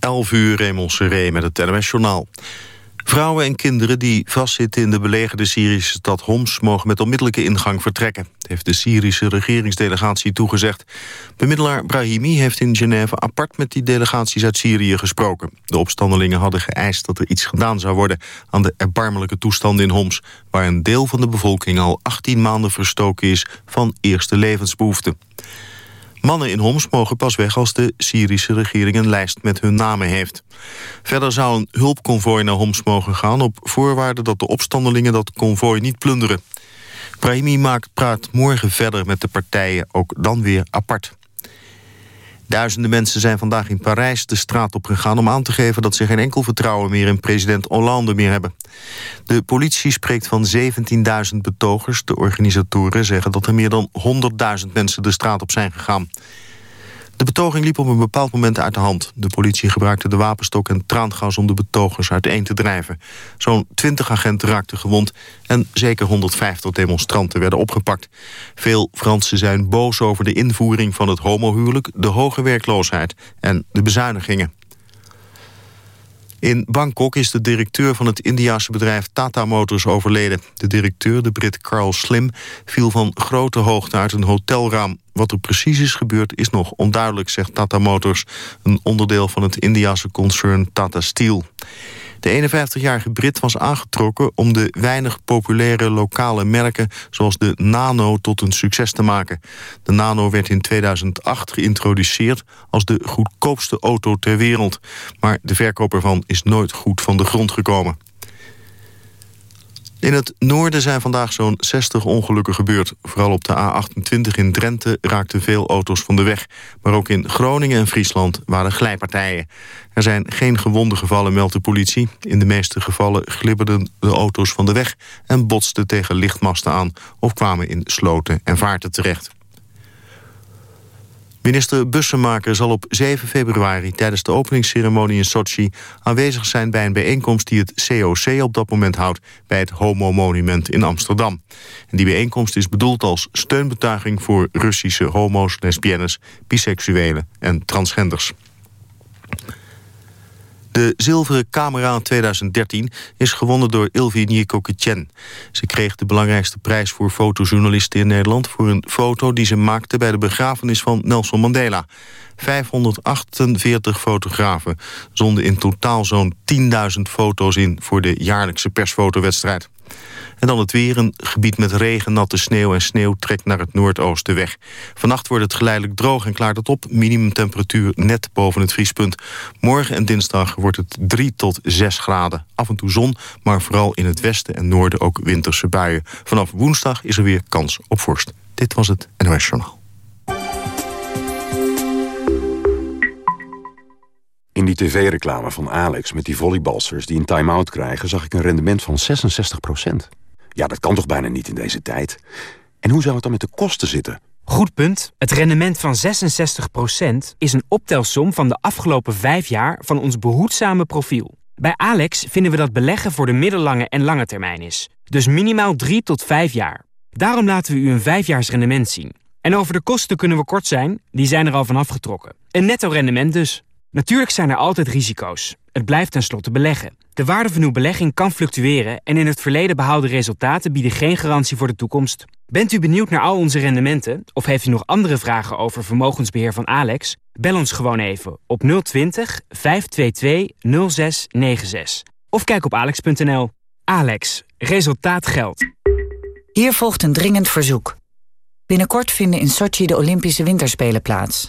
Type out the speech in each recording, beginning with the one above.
11 uur Raymond Seré met het NOS-journaal. Vrouwen en kinderen die vastzitten in de belegerde Syrische stad Homs... mogen met onmiddellijke ingang vertrekken. Heeft de Syrische regeringsdelegatie toegezegd. Bemiddelaar Brahimi heeft in Genève apart met die delegaties uit Syrië gesproken. De opstandelingen hadden geëist dat er iets gedaan zou worden... aan de erbarmelijke toestanden in Homs... waar een deel van de bevolking al 18 maanden verstoken is van eerste levensbehoeften. Mannen in Homs mogen pas weg als de Syrische regering een lijst met hun namen heeft. Verder zou een hulpconvooi naar Homs mogen gaan... op voorwaarde dat de opstandelingen dat konvooi niet plunderen. Brahimi maakt, praat morgen verder met de partijen, ook dan weer apart. Duizenden mensen zijn vandaag in Parijs de straat op gegaan... om aan te geven dat ze geen enkel vertrouwen meer in president Hollande meer hebben. De politie spreekt van 17.000 betogers. De organisatoren zeggen dat er meer dan 100.000 mensen de straat op zijn gegaan. De betoging liep op een bepaald moment uit de hand. De politie gebruikte de wapenstok en traangas om de betogers uiteen te drijven. Zo'n 20 agenten raakten gewond en zeker 150 demonstranten werden opgepakt. Veel Fransen zijn boos over de invoering van het homohuwelijk... de hoge werkloosheid en de bezuinigingen. In Bangkok is de directeur van het Indiase bedrijf Tata Motors overleden. De directeur, de Brit Carl Slim, viel van grote hoogte uit een hotelraam. Wat er precies is gebeurd is nog onduidelijk, zegt Tata Motors... een onderdeel van het Indiase concern Tata Steel. De 51-jarige Brit was aangetrokken om de weinig populaire lokale merken... zoals de Nano tot een succes te maken. De Nano werd in 2008 geïntroduceerd als de goedkoopste auto ter wereld. Maar de verkoop ervan is nooit goed van de grond gekomen. In het noorden zijn vandaag zo'n 60 ongelukken gebeurd. Vooral op de A28 in Drenthe raakten veel auto's van de weg. Maar ook in Groningen en Friesland waren glijpartijen. Er zijn geen gewonde gevallen, meldt de politie. In de meeste gevallen glibberden de auto's van de weg... en botsten tegen lichtmasten aan of kwamen in sloten en vaarten terecht. Minister Bussemaker zal op 7 februari tijdens de openingsceremonie in Sochi aanwezig zijn bij een bijeenkomst die het COC op dat moment houdt bij het Homo-monument in Amsterdam. Die bijeenkomst is bedoeld als steunbetuiging voor Russische homo's, lesbiennes, biseksuelen en transgenders. De zilveren camera 2013 is gewonnen door Ilvi Koketjen. Ze kreeg de belangrijkste prijs voor fotojournalisten in Nederland... voor een foto die ze maakte bij de begrafenis van Nelson Mandela. 548 fotografen zonden in totaal zo'n 10.000 foto's in... voor de jaarlijkse persfotowedstrijd. En dan het weer, een gebied met regen, natte sneeuw en sneeuw trekt naar het noordoosten weg. Vannacht wordt het geleidelijk droog en klaart het op. Minimumtemperatuur net boven het vriespunt. Morgen en dinsdag wordt het 3 tot 6 graden. Af en toe zon, maar vooral in het westen en noorden ook winterse buien. Vanaf woensdag is er weer kans op vorst. Dit was het NOS Journaal. In die tv-reclame van Alex met die volleybalsters die een time-out krijgen... zag ik een rendement van 66 Ja, dat kan toch bijna niet in deze tijd? En hoe zou het dan met de kosten zitten? Goed punt. Het rendement van 66% is een optelsom van de afgelopen vijf jaar van ons behoedzame profiel. Bij Alex vinden we dat beleggen voor de middellange en lange termijn is. Dus minimaal 3 tot 5 jaar. Daarom laten we u een vijfjaars rendement zien. En over de kosten kunnen we kort zijn, die zijn er al van afgetrokken. Een netto rendement dus. Natuurlijk zijn er altijd risico's. Het blijft tenslotte beleggen. De waarde van uw belegging kan fluctueren en in het verleden behaalde resultaten bieden geen garantie voor de toekomst. Bent u benieuwd naar al onze rendementen of heeft u nog andere vragen over vermogensbeheer van Alex? Bel ons gewoon even op 020 522 0696 of kijk op alex.nl. Alex, resultaat geldt. Hier volgt een dringend verzoek. Binnenkort vinden in Sochi de Olympische Winterspelen plaats.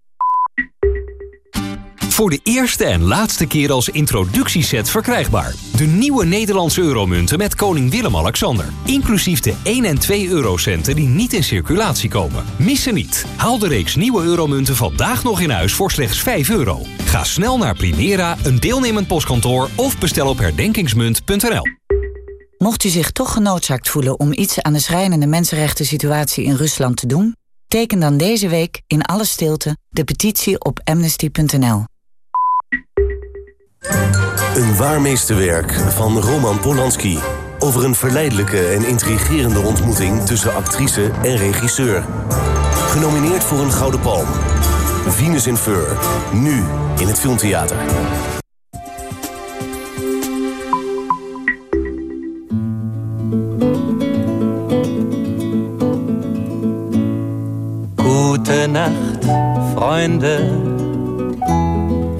Voor de eerste en laatste keer als introductieset verkrijgbaar. De nieuwe Nederlandse euromunten met koning Willem-Alexander. Inclusief de 1 en 2 eurocenten die niet in circulatie komen. Missen niet. Haal de reeks nieuwe euromunten vandaag nog in huis voor slechts 5 euro. Ga snel naar Primera, een deelnemend postkantoor of bestel op herdenkingsmunt.nl. Mocht u zich toch genoodzaakt voelen om iets aan de schrijnende mensenrechten situatie in Rusland te doen, teken dan deze week in alle stilte de petitie op amnesty.nl. Een waar meesterwerk van Roman Polanski. Over een verleidelijke en intrigerende ontmoeting tussen actrice en regisseur. Genomineerd voor een Gouden Palm. Venus in Fur. Nu in het Filmtheater. Gute Nacht.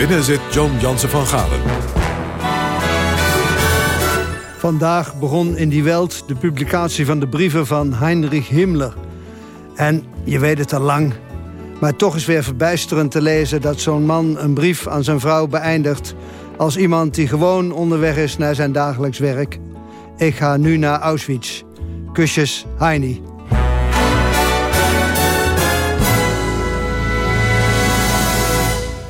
Binnen zit John Jansen van Galen. Vandaag begon in die Welt de publicatie van de brieven van Heinrich Himmler. En je weet het al lang, maar toch is weer verbijsterend te lezen... dat zo'n man een brief aan zijn vrouw beëindigt... als iemand die gewoon onderweg is naar zijn dagelijks werk. Ik ga nu naar Auschwitz. Kusjes, Heini.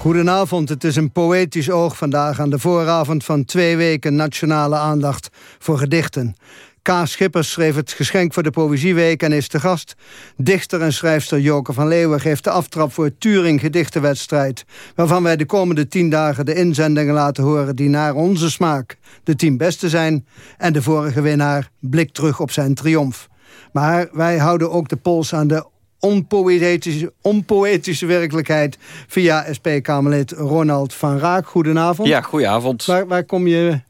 Goedenavond, het is een poëtisch oog vandaag aan de vooravond van twee weken nationale aandacht voor gedichten. K. Schippers schreef het geschenk voor de Poëzieweek en is te gast. Dichter en schrijfster Joke van Leeuwen geeft de aftrap voor Turing gedichtenwedstrijd. Waarvan wij de komende tien dagen de inzendingen laten horen die naar onze smaak de tien beste zijn. En de vorige winnaar blikt terug op zijn triomf. Maar wij houden ook de pols aan de onpoëtische, onpoëtische werkelijkheid via SP-Kamerlid Ronald van Raak. Goedenavond. Ja, goedenavond. Waar, waar kom je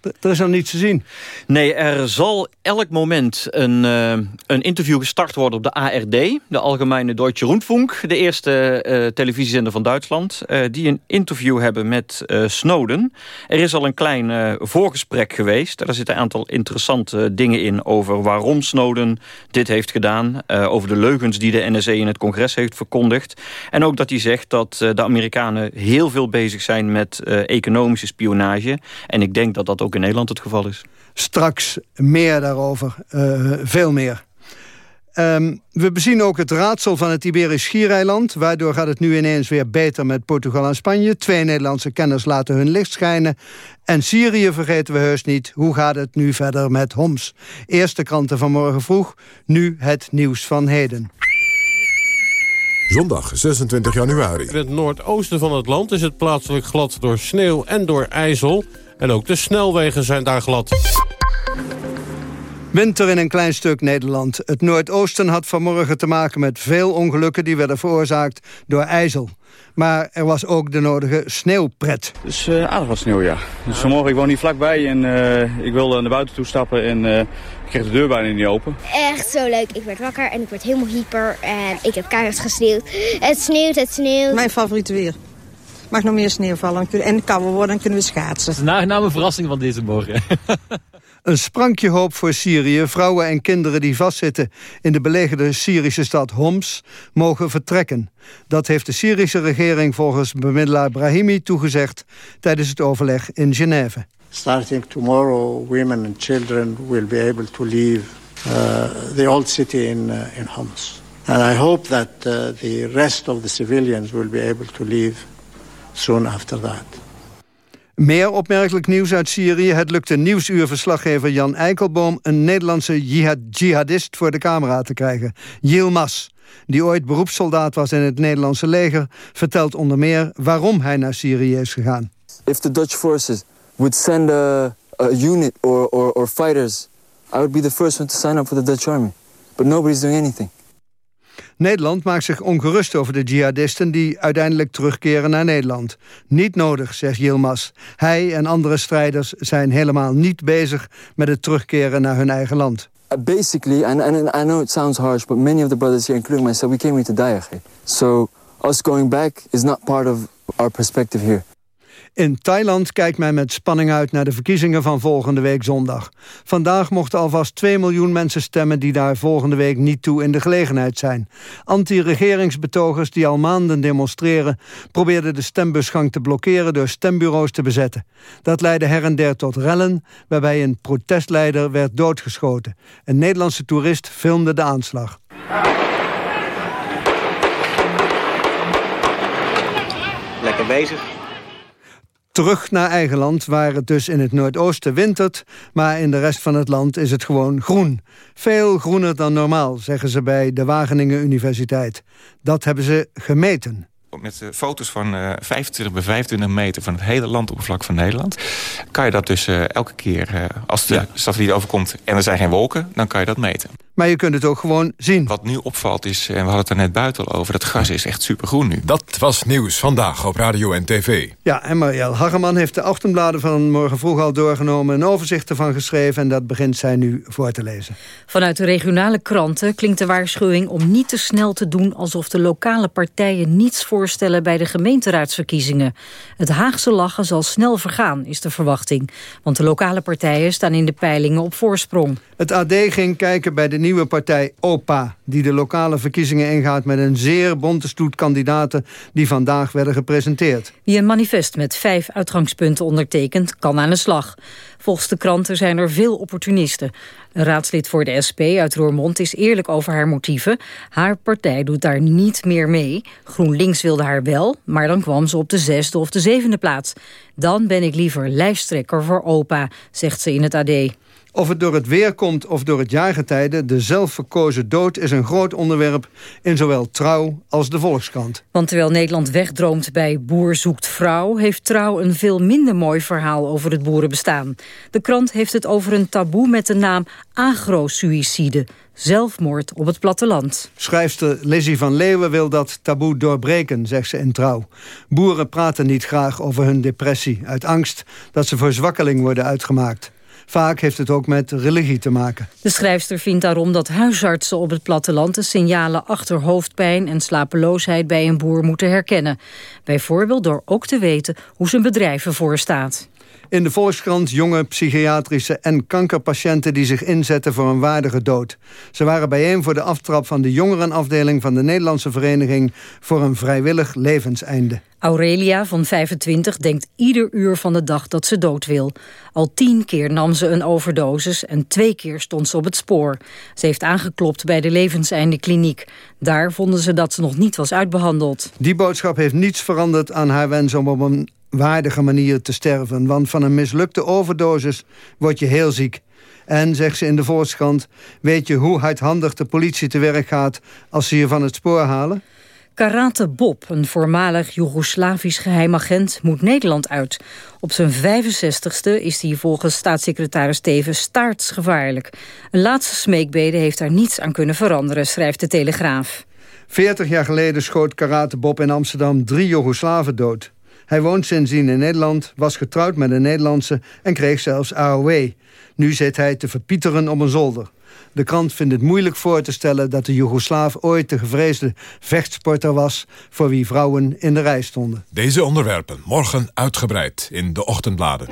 er is nog niets te zien. Nee, er zal elk moment een, uh, een interview gestart worden op de ARD. De Algemene Deutsche Rundfunk. De eerste uh, televisiezender van Duitsland. Uh, die een interview hebben met Snowden. Er is al een klein voorgesprek geweest. Daar zitten een aantal interessante dingen in over waarom Snowden dit heeft gedaan. over de leugens die de NSA in het congres heeft verkondigd. En ook dat hij zegt dat de Amerikanen heel veel bezig zijn met economische spionage. En ik denk dat dat ook ook in Nederland het geval is. Straks meer daarover, uh, veel meer. Um, we bezien ook het raadsel van het Iberisch Schiereiland. Waardoor gaat het nu ineens weer beter met Portugal en Spanje. Twee Nederlandse kenners laten hun licht schijnen. En Syrië vergeten we heus niet. Hoe gaat het nu verder met Homs? Eerste kranten van morgen vroeg. Nu het nieuws van heden. Zondag 26 januari. In het noordoosten van het land is het plaatselijk glad door sneeuw en door ijzel. En ook de snelwegen zijn daar glad. Winter in een klein stuk Nederland. Het Noordoosten had vanmorgen te maken met veel ongelukken... die werden veroorzaakt door ijzel. Maar er was ook de nodige sneeuwpret. Dus uh, aardig wat sneeuw, ja. Dus vanmorgen, ik woon hier vlakbij en uh, ik wilde naar buiten toe stappen... en uh, ik kreeg de deur bijna niet open. Echt zo leuk. Ik werd wakker en ik werd helemaal hyper en ik heb keihard gesneeuwd. Het sneeuwt, het sneeuwt. Mijn favoriete weer mag nog meer sneeuw vallen en kouder worden, dan kunnen we schaatsen. Is een aangename verrassing van deze morgen. Een sprankje hoop voor Syrië. Vrouwen en kinderen die vastzitten in de belegerde Syrische stad Homs mogen vertrekken. Dat heeft de Syrische regering volgens bemiddelaar Brahimi toegezegd tijdens het overleg in Genève. Starting tomorrow, women and children will be able to leave uh, the old city in, uh, in Homs. And I hope that uh, the rest of the civilians will be able to leave soon after that. Meer opmerkelijk nieuws uit Syrië. Het lukte nieuwsuurverslaggever Jan Eikelboom... een Nederlandse jihad jihadist voor de camera te krijgen. Yilmaz, die ooit beroepssoldaat was in het Nederlandse leger... vertelt onder meer waarom hij naar Syrië is gegaan. If the Dutch forces would send a, a unit or, or, or fighters... I would be the first one to sign up for the Dutch army. But nobody's doing anything. Nederland maakt zich ongerust over de jihadisten... die uiteindelijk terugkeren naar Nederland. Niet nodig, zegt Yilmaz. Hij en andere strijders zijn helemaal niet bezig... met het terugkeren naar hun eigen land. Basically, and, and I know it sounds harsh... but many of the brothers here, including myself, we came here to die. So us going back is not part of our perspective here. In Thailand kijkt men met spanning uit naar de verkiezingen van volgende week zondag. Vandaag mochten alvast 2 miljoen mensen stemmen die daar volgende week niet toe in de gelegenheid zijn. Anti-regeringsbetogers die al maanden demonstreren probeerden de stembusgang te blokkeren door stembureaus te bezetten. Dat leidde her en der tot rellen waarbij een protestleider werd doodgeschoten. Een Nederlandse toerist filmde de aanslag. Lekker bezig. Terug naar eigen land, waar het dus in het noordoosten wintert... maar in de rest van het land is het gewoon groen. Veel groener dan normaal, zeggen ze bij de Wageningen Universiteit. Dat hebben ze gemeten met foto's van uh, 25 bij 25 meter van het hele landoppervlak van Nederland... kan je dat dus uh, elke keer, uh, als de ja. satelliet overkomt en er zijn geen wolken... dan kan je dat meten. Maar je kunt het ook gewoon zien. Wat nu opvalt is, en we hadden het er net buiten al over... dat gras is echt supergroen nu. Dat was Nieuws Vandaag op Radio en TV. Ja, en Marielle Hageman heeft de ochtendbladen van morgen vroeg al doorgenomen... een overzicht ervan geschreven en dat begint zij nu voor te lezen. Vanuit de regionale kranten klinkt de waarschuwing om niet te snel te doen... alsof de lokale partijen niets voorstellen bij de gemeenteraadsverkiezingen. Het Haagse lachen zal snel vergaan, is de verwachting. Want de lokale partijen staan in de peilingen op voorsprong. Het AD ging kijken bij de nieuwe partij OPA... die de lokale verkiezingen ingaat met een zeer bonte stoet kandidaten... die vandaag werden gepresenteerd. Wie een manifest met vijf uitgangspunten ondertekent, kan aan de slag. Volgens de kranten zijn er veel opportunisten. Een raadslid voor de SP uit Roermond is eerlijk over haar motieven. Haar partij doet daar niet meer mee. GroenLinks wilde haar wel, maar dan kwam ze op de zesde of de zevende plaats. Dan ben ik liever lijsttrekker voor OPA, zegt ze in het AD. Of het door het weer komt of door het jaargetijde... de zelfverkozen dood is een groot onderwerp in zowel Trouw als de Volkskrant. Want terwijl Nederland wegdroomt bij Boer zoekt vrouw... heeft Trouw een veel minder mooi verhaal over het boerenbestaan. De krant heeft het over een taboe met de naam agrosuïcide... zelfmoord op het platteland. Schrijfster Lizzie van Leeuwen wil dat taboe doorbreken, zegt ze in Trouw. Boeren praten niet graag over hun depressie... uit angst dat ze voor zwakkeling worden uitgemaakt. Vaak heeft het ook met religie te maken. De schrijfster vindt daarom dat huisartsen op het platteland... de signalen achter hoofdpijn en slapeloosheid bij een boer moeten herkennen. Bijvoorbeeld door ook te weten hoe zijn bedrijf ervoor staat. In de Volkskrant jonge psychiatrische en kankerpatiënten die zich inzetten voor een waardige dood. Ze waren bijeen voor de aftrap van de jongerenafdeling van de Nederlandse Vereniging voor een vrijwillig levenseinde. Aurelia van 25 denkt ieder uur van de dag dat ze dood wil. Al tien keer nam ze een overdosis en twee keer stond ze op het spoor. Ze heeft aangeklopt bij de levenseinde kliniek. Daar vonden ze dat ze nog niet was uitbehandeld. Die boodschap heeft niets veranderd aan haar wens om op een waardige manier te sterven. Want van een mislukte overdosis word je heel ziek. En, zegt ze in de Volkskrant, weet je hoe hardhandig de politie te werk gaat als ze je van het spoor halen? Karate Bob, een voormalig Joegoslavisch geheimagent, moet Nederland uit. Op zijn 65ste is hij volgens staatssecretaris Steven staartsgevaarlijk. Een laatste smeekbede heeft daar niets aan kunnen veranderen, schrijft de Telegraaf. 40 jaar geleden schoot Karate Bob in Amsterdam drie Joegoslaven dood. Hij woont sindsdien in Nederland, was getrouwd met een Nederlandse en kreeg zelfs AOW. Nu zit hij te verpieteren op een zolder. De krant vindt het moeilijk voor te stellen dat de Joegoslaaf ooit de gevreesde vechtsporter was voor wie vrouwen in de rij stonden. Deze onderwerpen morgen uitgebreid in de ochtendbladen.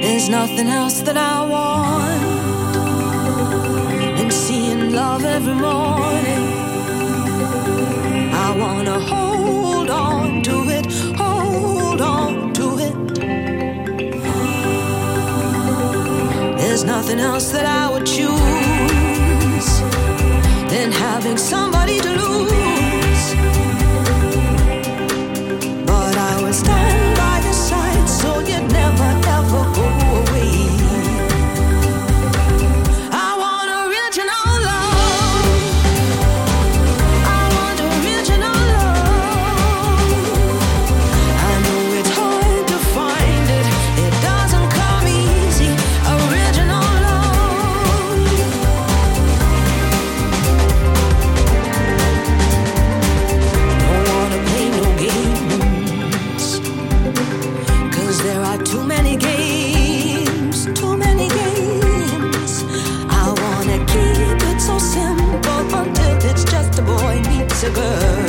There's nothing else that I want every morning. I wanna hold on to it, hold on to it. There's nothing else that I would choose than having somebody to lose. But I will stand a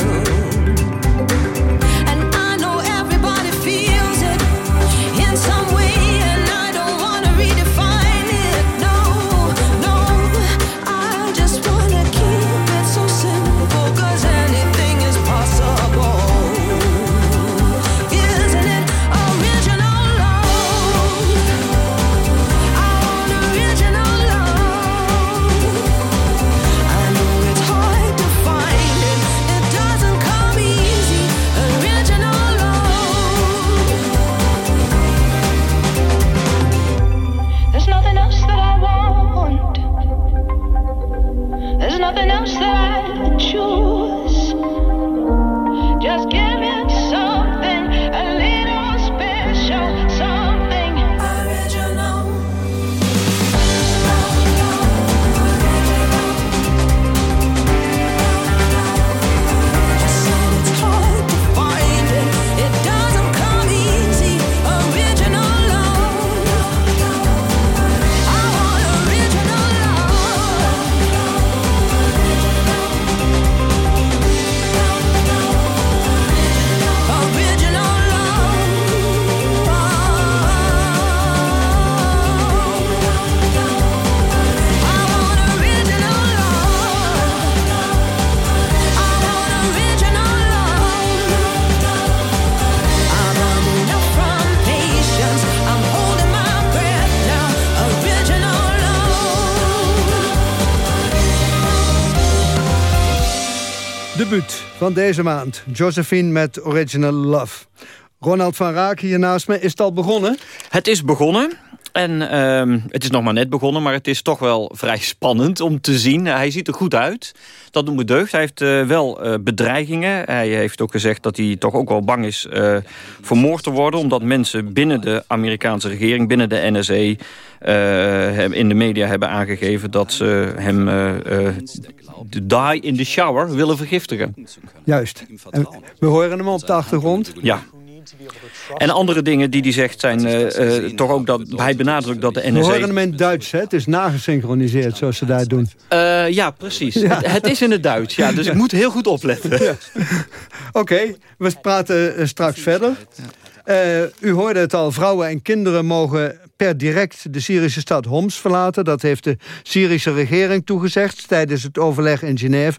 van deze maand. Josephine met Original Love. Ronald van Raak hier naast me. Is het al begonnen? Het is begonnen. En ehm, het is nog maar net begonnen, maar het is toch wel vrij spannend om te zien. Hij ziet er goed uit. Dat noemt me deugd. Hij heeft eh, wel eh, bedreigingen. Hij heeft ook gezegd dat hij toch ook wel bang is uh, vermoord te worden. Omdat mensen binnen de Amerikaanse regering, binnen de NSA... in de media hebben aangegeven dat ze hem de die in the shower willen vergiftigen. Juist. En we horen hem op de achtergrond. Ja. En andere dingen die hij zegt zijn uh, uh, toch ook dat hij benadrukt dat de NSA... We horen hem in het Duits, hè? Het is nagesynchroniseerd zoals ze daar doen. Uh, ja, precies. Ja. Het, het, is in het Duits, ja. Dus ik moet heel goed opletten. Ja. Oké, okay, we praten straks verder. u hoorde het al, vrouwen en kinderen mogen per direct de Syrische stad Homs verlaten. Dat heeft de Syrische regering toegezegd tijdens het overleg in Genève.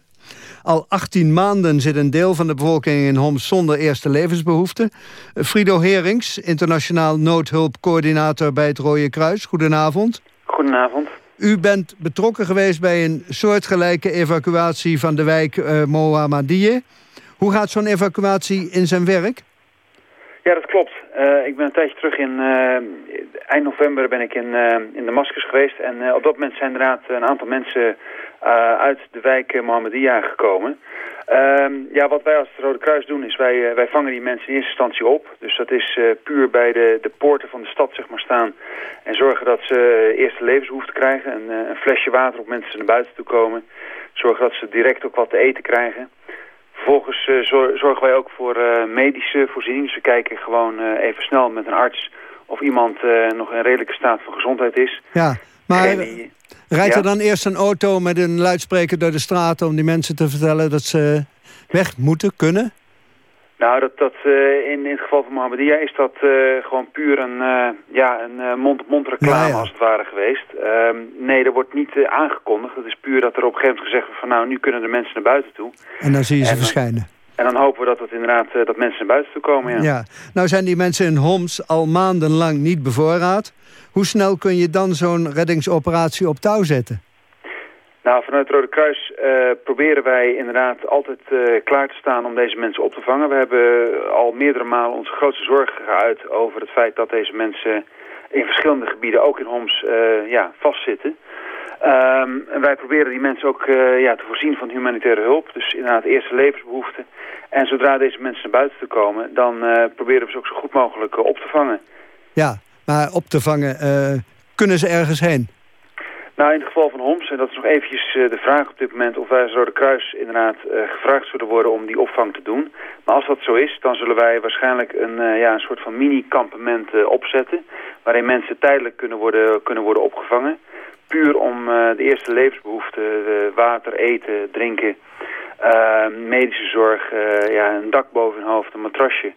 Al 18 maanden zit een deel van de bevolking in Homs zonder eerste levensbehoeften. Frido Herings, internationaal noodhulpcoördinator bij het Rode Kruis. Goedenavond. Goedenavond. U bent betrokken geweest bij een soortgelijke evacuatie van de wijk uh. Hoe gaat zo'n evacuatie in zijn werk? Ja, dat klopt. Uh, ik ben een tijdje terug in... Uh, eind november ben ik in, uh, in Damascus geweest. En op dat moment zijn inderdaad een aantal mensen uit de wijk Mohammedia gekomen. Ehm, ja, wat wij als het Rode Kruis doen is wij, wij vangen die mensen in eerste instantie op. Dus dat is puur bij de, de poorten van de stad zeg maar, staan. En zorgen dat ze eerste levensbehoeften krijgen. Een, een flesje water op mensen naar buiten toe komen. Zorgen dat ze direct ook wat te eten krijgen. Vervolgens zorgen wij ook voor medische voorzieningen. Dus we kijken gewoon even snel met een arts of iemand nog in redelijke staat van gezondheid is. Ja, maar rijdt ja? er dan eerst een auto met een luidspreker door de straat... om die mensen te vertellen dat ze weg moeten, kunnen? Nou, dat, dat, uh, in, in het geval van Mohammedia is dat uh, gewoon puur een uh, ja, een mond-op-mond reclame ja, ja. als het ware geweest. nee, er wordt niet aangekondigd. Het is puur dat er op een gegeven moment gezegd wordt van nou, nu kunnen de mensen naar buiten toe. En dan zie je ze en, verschijnen. En dan hopen we dat het inderdaad dat mensen naar buiten toe komen, ja. ja. Nou zijn die mensen in Homs al maandenlang niet bevoorraad. Hoe snel kun je dan zo'n reddingsoperatie op touw zetten? Nou, vanuit het Rode Kruis uh, proberen wij inderdaad altijd uh, klaar te staan om deze mensen op te vangen. We hebben al meerdere malen onze grootste zorgen geuit over het feit dat deze mensen in verschillende gebieden, ook in Homs, ja, vastzitten. Um, en wij proberen die mensen ook ja, te voorzien van humanitaire hulp. Dus inderdaad eerste levensbehoeften. En zodra deze mensen naar buiten te komen, dan proberen we ze ook zo goed mogelijk op te vangen. Ja, maar op te vangen, kunnen ze ergens heen? Nou, in het geval van Homs, en dat is nog eventjes de vraag op dit moment... of wij als Rode Kruis inderdaad gevraagd zullen worden om die opvang te doen. Maar als dat zo is, dan zullen wij waarschijnlijk een, ja, een soort van mini-kampement opzetten... waarin mensen tijdelijk kunnen worden, kunnen worden opgevangen. Puur om de eerste levensbehoeften, water, eten, drinken... eh, medische zorg, eh, ja, een dak boven hun hoofd, een matrasje,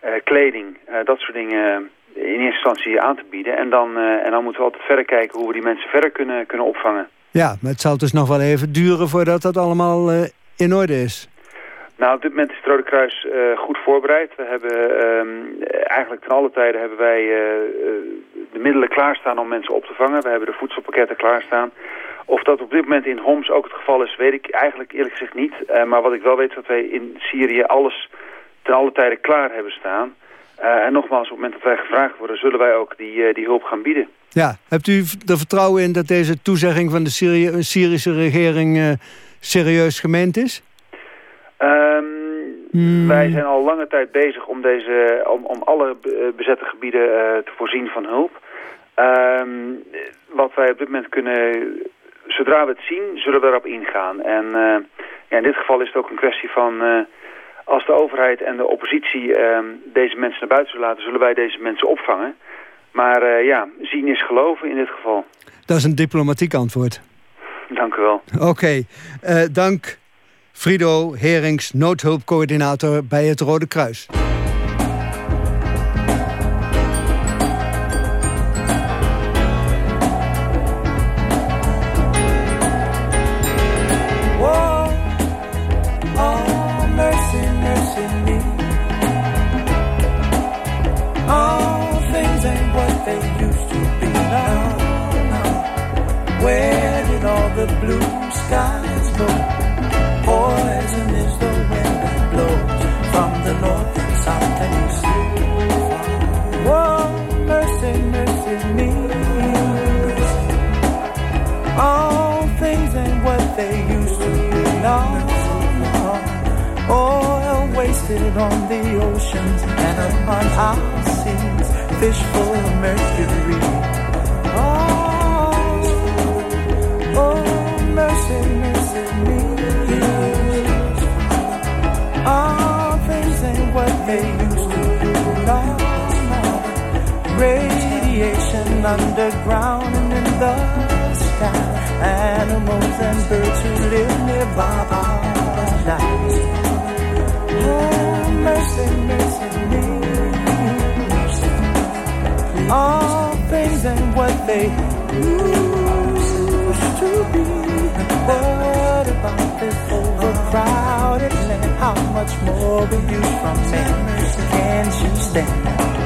eh, kleding, eh, dat soort dingen in eerste instantie aan te bieden. En dan, eh, en dan moeten we altijd verder kijken hoe we die mensen verder kunnen, kunnen opvangen. Ja, maar het zal dus nog wel even duren voordat dat allemaal eh, in orde is. Nou, op dit moment is het Rode Kruis eh, goed voorbereid. We hebben ehm, eigenlijk ten alle tijden hebben wij eh, eh, de middelen klaarstaan om mensen op te vangen. We hebben de voedselpakketten klaarstaan. Of dat op dit moment in Homs ook het geval is, weet ik eigenlijk eerlijk gezegd niet. Eh, maar wat ik wel weet is dat wij in Syrië alles ten alle tijden klaar hebben staan. Eh, en nogmaals, op het moment dat wij gevraagd worden, zullen wij ook die, eh, die hulp gaan bieden. Ja, hebt u er vertrouwen in dat deze toezegging van de Syri- Syrische regering serieus gemeend is? Ehm, Hmm. Wij zijn al lange tijd bezig om, deze, om, om alle be- bezette gebieden te voorzien van hulp. Ehm, wat wij op dit moment kunnen, zodra we het zien, zullen we erop ingaan. En eh, ja, in dit geval is het ook een kwestie van, eh, als de overheid en de oppositie ehm, deze mensen naar buiten zullen laten, zullen wij deze mensen opvangen. Maar eh, ja, zien is geloven in dit geval. Dat is een diplomatiek antwoord. Dank u wel. Oké, dank Frido Herings, noodhulpcoördinator bij het Rode Kruis. On the oceans and upon our seas. Fish full of mercury. Oh, oh, mercy, mercy me. All things ain't what they used to be. No, no. Radiation underground and in the sky. Animals and birds who live nearby are dying. Oh, mercy, mercy me. All things ain't what they used to be. What about this overcrowded land? How much more abuse from men can you stand?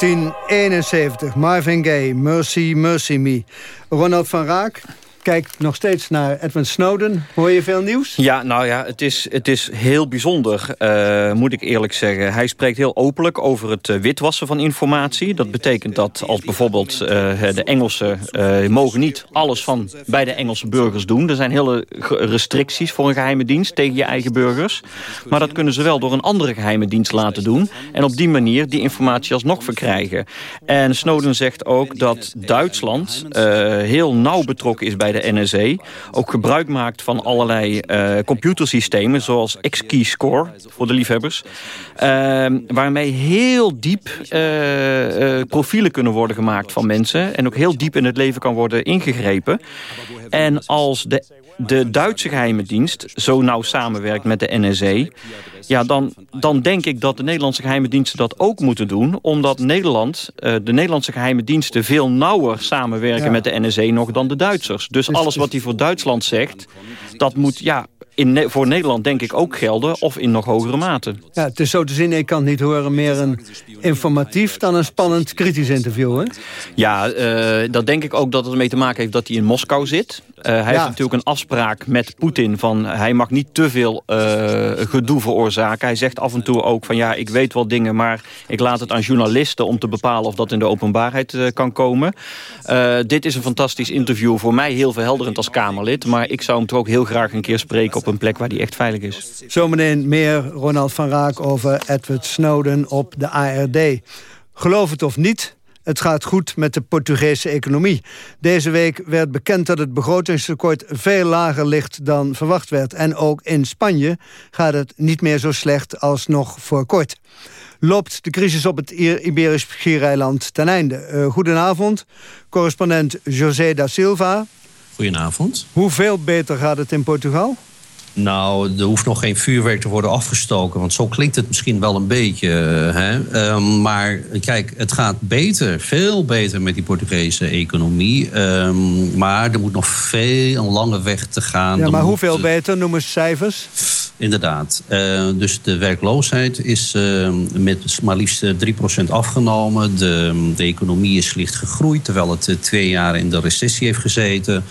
...1971, Marvin Gaye, Mercy, Mercy Me. Ronald van Raak, kijkt nog steeds naar Edwin Snowden. Hoor je veel nieuws? Ja, nou ja, het is, het is heel bijzonder, eh, moet ik eerlijk zeggen. Hij spreekt heel openlijk over het eh, witwassen van informatie. Dat betekent dat als bijvoorbeeld eh, de Engelsen mogen niet alles van bij de Engelse burgers doen. Er zijn hele restricties voor een geheime dienst tegen je eigen burgers. Maar dat kunnen ze wel door een andere geheime dienst laten doen. En op die manier die informatie alsnog verkrijgen. En Snowden zegt ook dat Duitsland heel nauw betrokken is bij de NSA. Ook gebruik maakt van allerlei eh, computersystemen zoals X-Keyscore voor de liefhebbers. eh, waarmee heel diep eh, eh, profielen kunnen worden gemaakt van mensen. En ook heel diep in het leven kan worden ingegrepen. En als de de Duitse geheime dienst zo nauw samenwerkt met de NSA... Ja, dan, dan denk ik dat de Nederlandse geheime diensten dat ook moeten doen... omdat Nederland, eh, de Nederlandse geheime diensten veel nauwer samenwerken Ja. met de NSA nog dan de Duitsers. Dus alles wat hij voor Duitsland zegt, dat moet ja, in, voor Nederland denk ik ook gelden... of in nog hogere mate. Ja, het is zo te zien, ik kan het niet horen, meer een informatief dan een spannend kritisch interview. Hè? Ja, eh, dat denk ik ook dat het ermee te maken heeft dat hij in Moskou zit. Eh, hij heeft natuurlijk een afspraak met Poetin van hij mag niet te veel eh, gedoe veroorzaken. Hij zegt af en toe ook van ja, ik weet wel dingen, maar ik laat het aan journalisten om te bepalen of dat in de openbaarheid eh, kan komen. Dit is een fantastisch interview voor mij heel verhelderend als Kamerlid, maar ik zou hem toch ook heel graag een keer spreken op een plek waar hij echt veilig is. Zometeen meer Ronald van Raak over Edward Snowden op de ARD. Geloof het of niet, het gaat goed met de Portugese economie. Deze week werd bekend dat het begrotingstekort veel lager ligt dan verwacht werd. En ook in Spanje gaat het niet meer zo slecht als nog voor kort. Loopt de crisis op het Iberisch Schiereiland ten einde? Eh, goedenavond, correspondent José da Silva. Goedenavond. Hoeveel beter gaat het in Portugal? Nou, er hoeft nog geen vuurwerk te worden afgestoken. Want zo klinkt het misschien wel een beetje. eh, Hè? Ehm, maar kijk, het gaat beter, veel beter met die Portugese economie. Ehm, maar er moet nog veel een lange weg te gaan. Ja, maar moet, hoeveel eh, beter? Noem eens cijfers. Inderdaad. Eh, dus de werkloosheid is eh, met maar liefst eh, 3% afgenomen. De, de economie is licht gegroeid, terwijl het eh, twee jaar in de recessie heeft gezeten.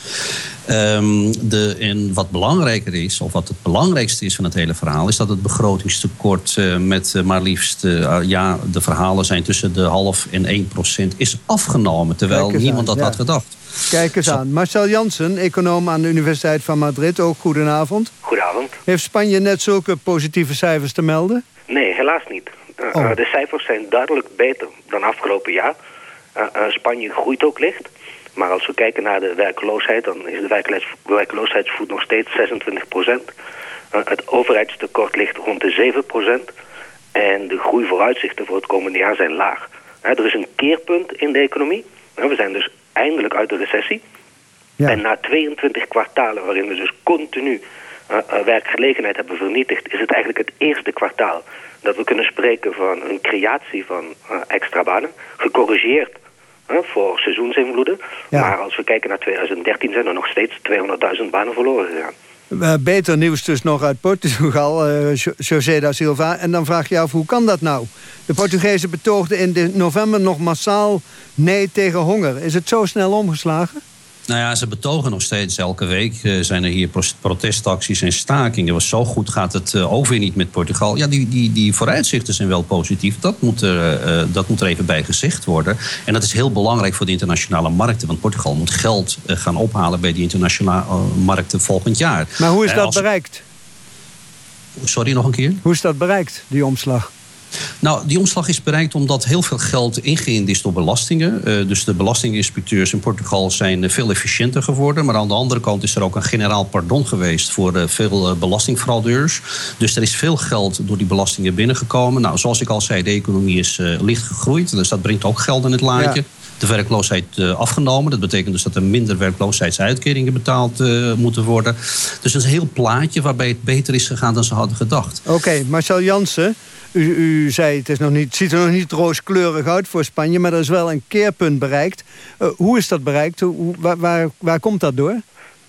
Ehm, de, en wat belangrijker is, of wat het belangrijkste is van het hele verhaal, is dat het begrotingstekort eh, met eh, maar liefst, eh, ja, de verhalen zijn tussen de half en 1 procent, is afgenomen. Terwijl niemand aan, dat ja. had gedacht. Kijk eens aan. Marcel Jansen, econoom aan de Universiteit van Madrid. Ook goedenavond. Goedenavond. Heeft Spanje net zulke positieve cijfers te melden? Nee, helaas niet. Uh, Oh. uh, de cijfers zijn duidelijk beter dan afgelopen jaar. Uh, uh, Spanje groeit ook licht. Maar als we kijken naar de werkloosheid, dan is de werkloos- werkloosheidsvoet nog steeds 26 procent. Uh, het overheidstekort ligt rond de 7 procent. En de groeivooruitzichten voor het komende jaar zijn laag. Er is een keerpunt in de economie. We zijn dus eindelijk uit de recessie. En na 22 kwartalen waarin we dus continu uh, uh, werkgelegenheid hebben vernietigd... is het eigenlijk het eerste kwartaal dat we kunnen spreken van een creatie van extra banen. Gecorrigeerd uh, voor seizoensinvloeden. Maar als we kijken naar 2013 zijn er nog steeds 200.000 banen verloren gegaan. Uh, beter nieuws dus nog uit Portugal, uh, José da Silva. En dan vraag je af, hoe kan dat nou? De Portugezen betoogden in november nog massaal nee tegen honger. Is het zo snel omgeslagen? Nou ja, ze betogen nog steeds. Elke week uh, zijn er hier protestacties en stakingen. Was zo goed gaat het uh, ook weer niet met Portugal. Ja, die, die, die vooruitzichten zijn wel positief. Dat moet, er, uh, dat moet er even bij gezegd worden. En dat is heel belangrijk voor de internationale markten. Want Portugal moet geld gaan ophalen bij die internationale markten volgend jaar. Maar hoe is dat als... bereikt? Sorry, nog een keer? Hoe is dat bereikt, die omslag? Nou, die omslag is bereikt omdat heel veel geld ingeïnd is door belastingen. Uh, dus de belastinginspecteurs in Portugal zijn veel efficiënter geworden. Maar aan de andere kant is er ook een generaal pardon geweest voor uh, veel uh, belastingfraudeurs. Dus er is veel geld door die belastingen binnengekomen. Nou, zoals ik al zei, de economie is licht gegroeid. Dus dat brengt ook geld in het laadje. Ja. De werkloosheid afgenomen. Dat betekent dus dat er minder werkloosheidsuitkeringen betaald moeten worden. Dus dat is een heel plaatje waarbij het beter is gegaan dan ze hadden gedacht. Oké, okay, Marcel Jansen. U, zei het is nog niet, ziet er nog niet rooskleurig uit voor Spanje, maar er is wel een keerpunt bereikt. Uh, hoe is dat bereikt? Hoe, waar, waar, waar, komt dat door?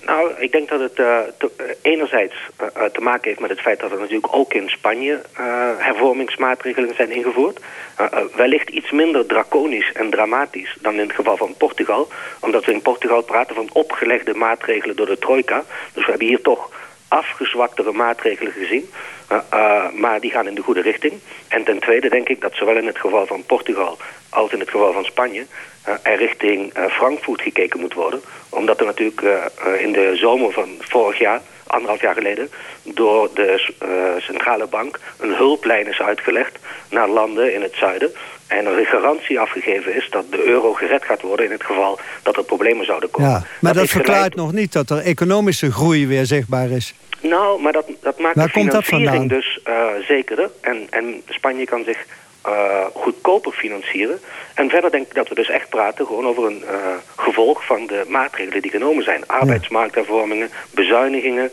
Nou, ik denk dat het eh, eh, enerzijds eh, eh, te maken heeft met het feit dat er natuurlijk ook in Spanje eh, hervormingsmaatregelen zijn ingevoerd. Eh, eh, wellicht iets minder draconisch en dramatisch dan in het geval van Portugal. Omdat we in Portugal praten van opgelegde maatregelen door de trojka. Dus we hebben hier toch afgezwaktere maatregelen gezien. Eh, eh, maar die gaan in de goede richting. En ten tweede denk ik dat zowel in het geval van Portugal als in het geval van Spanje eh, er richting eh, Frankfurt gekeken moet worden. Omdat er natuurlijk eh, in de zomer van vorig jaar, anderhalf jaar geleden, door de centrale bank een hulplijn is uitgelegd naar landen in het zuiden. En er een garantie afgegeven is dat de euro gered gaat worden in het geval dat er problemen zouden komen. Ja, maar dat, verklaart geleid- nog niet dat er economische groei weer zichtbaar is. Nou, maar dat, dat maakt Waar de financiering dus eh zekerder. En, en Spanje kan zich eh, goedkoper financieren. En verder denk ik dat we dus echt praten gewoon over een eh, gevolg van de maatregelen die genomen zijn. Arbeidsmarkthervormingen, bezuinigingen.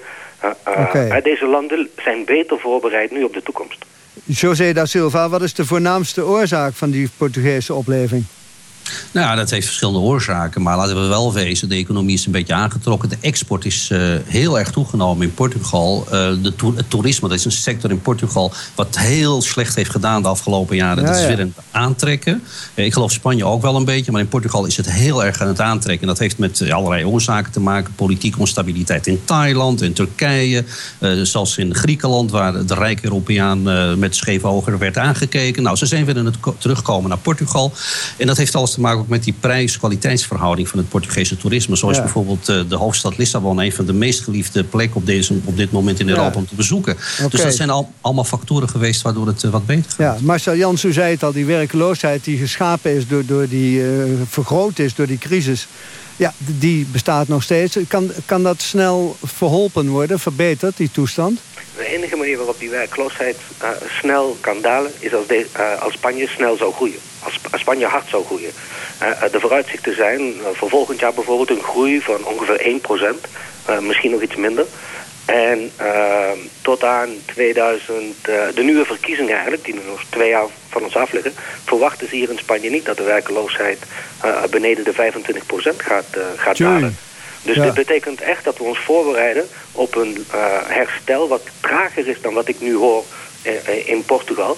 Eh, Deze landen zijn beter voorbereid nu op de toekomst. José da Silva, wat is de voornaamste oorzaak van die Portugese opleving? Nou, ja, dat heeft verschillende oorzaken. Maar laten we wel wezen, de economie is een beetje aangetrokken. De export is eh, heel erg toegenomen in Portugal. Eh, de het toerisme, dat is een sector in Portugal... wat heel slecht heeft gedaan de afgelopen jaren. Ja, dat is ja. weer aan het aantrekken. Eh, ik geloof Spanje ook wel een beetje. Maar in Portugal is het heel erg aan het aantrekken. En dat heeft met allerlei oorzaken te maken. Politieke onstabiliteit in Thailand, in Turkije. eh, zelfs in Griekenland, waar de rijke Europeaan met scheve ogen werd aangekeken. Nou, ze zijn weer aan het ko- terugkomen naar Portugal. En dat heeft alles te maken ook met die prijs-kwaliteitsverhouding van het Portugese toerisme. Zoals Ja. bijvoorbeeld eh, de hoofdstad Lissabon, een van de meest geliefde plekken op, deze, op dit moment in Ja. Europa om te bezoeken. Dus dat zijn al, allemaal factoren geweest waardoor het eh, wat beter gaat. Ja, Marcel Jans, u zei het al, die werkloosheid die geschapen is... door, door die, eh, vergroot is door die crisis... Ja, die bestaat nog steeds. Kan, kan dat snel verholpen worden, verbeterd, die toestand? De enige manier waarop die werkloosheid eh, snel kan dalen... is als, de, eh, als Spanje snel zou groeien. Als, als Spanje hard zou groeien. Eh, de vooruitzichten zijn voor volgend jaar bijvoorbeeld een groei van ongeveer 1% eh, misschien nog iets minder. En tot aan 2000, eh, de nieuwe verkiezingen eigenlijk, die nu nog twee jaar van ons af liggen... verwachten ze hier in Spanje niet dat de werkloosheid beneden de 25 gaat, gaat dalen. Dus Ja. dit betekent echt dat we ons voorbereiden op een eh, herstel wat trager is dan wat ik nu hoor eh, eh, in Portugal.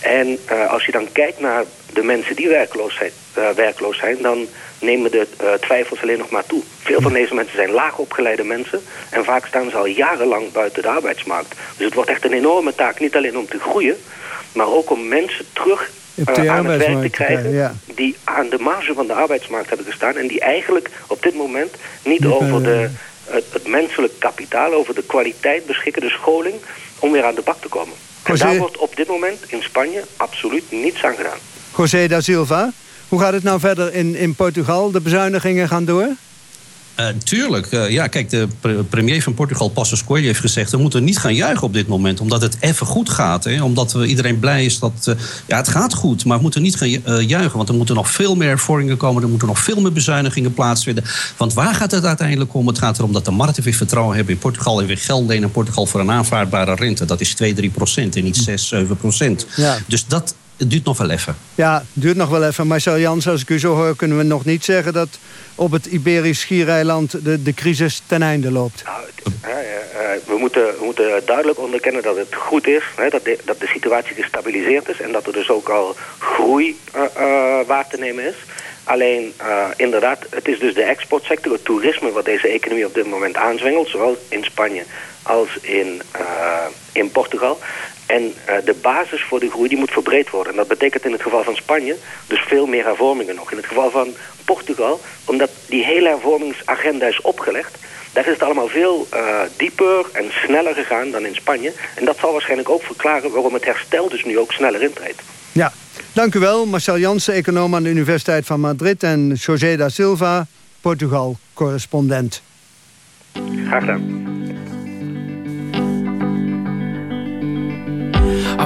En als je dan kijkt naar de mensen die werkloos zijn, werkloos zijn dan nemen de twijfels alleen nog maar toe. Veel van deze mensen zijn laag opgeleide mensen en vaak staan ze al jarenlang buiten de arbeidsmarkt. Dus het wordt echt een enorme taak, niet alleen om te groeien, maar ook om mensen terug Op eh, de aan het werk te krijgen ja. die aan de marge van de arbeidsmarkt hebben gestaan en die eigenlijk op dit moment niet over eh, de, het, het menselijk kapitaal, over de kwaliteit beschikken, de scholing, om weer aan de bak te komen. En daar wordt op dit moment in Spanje absoluut niets aan gedaan. José da Silva, hoe gaat het nou verder in, in Portugal? De bezuinigingen gaan door? Eh, tuurlijk. Eh, ja, kijk, de pre- premier van Portugal, Passos Coelho, heeft gezegd... we moeten niet gaan juichen op dit moment, omdat het even goed gaat. Hè? Omdat we, iedereen blij is dat... eh, ja, het gaat goed, maar we moeten niet gaan ju- juichen... want er moeten nog veel meer hervormingen komen... er moeten nog veel meer bezuinigingen plaatsvinden. Want waar gaat het uiteindelijk om? Het gaat erom dat de markten weer vertrouwen hebben in Portugal... en weer geld lenen aan Portugal voor een aanvaardbare rente. Dat is 2, 3 procent en niet 6, 7 procent. Ja. Dus dat het duurt nog wel even. Ja, het duurt nog wel even. Marcel Jans, als ik u zo hoor, kunnen we nog niet zeggen... dat op het Iberisch schiereiland de, de crisis ten einde loopt. Hè, eh, eh, we, moeten, we moeten duidelijk onderkennen dat het goed is, hè, dat, de, dat de situatie gestabiliseerd is en dat er dus ook al groei eh, eh, waar te nemen is. Alleen, eh, inderdaad, het is dus de exportsector, het toerisme wat deze economie op dit moment aanzwengelt, zowel in Spanje als in, eh, in Portugal. En eh, de basis voor de groei die moet verbreed worden. En dat betekent in het geval van Spanje dus veel meer hervormingen nog. In het geval van Portugal, omdat die hele hervormingsagenda is opgelegd... daar is het allemaal veel eh, dieper en sneller gegaan dan in Spanje. En dat zal waarschijnlijk ook verklaren waarom het herstel dus nu ook sneller intreedt. Ja, dank u wel. Marcel Jansen, econoom aan de Universiteit van Madrid... en José da Silva, Portugal-correspondent. Graag gedaan.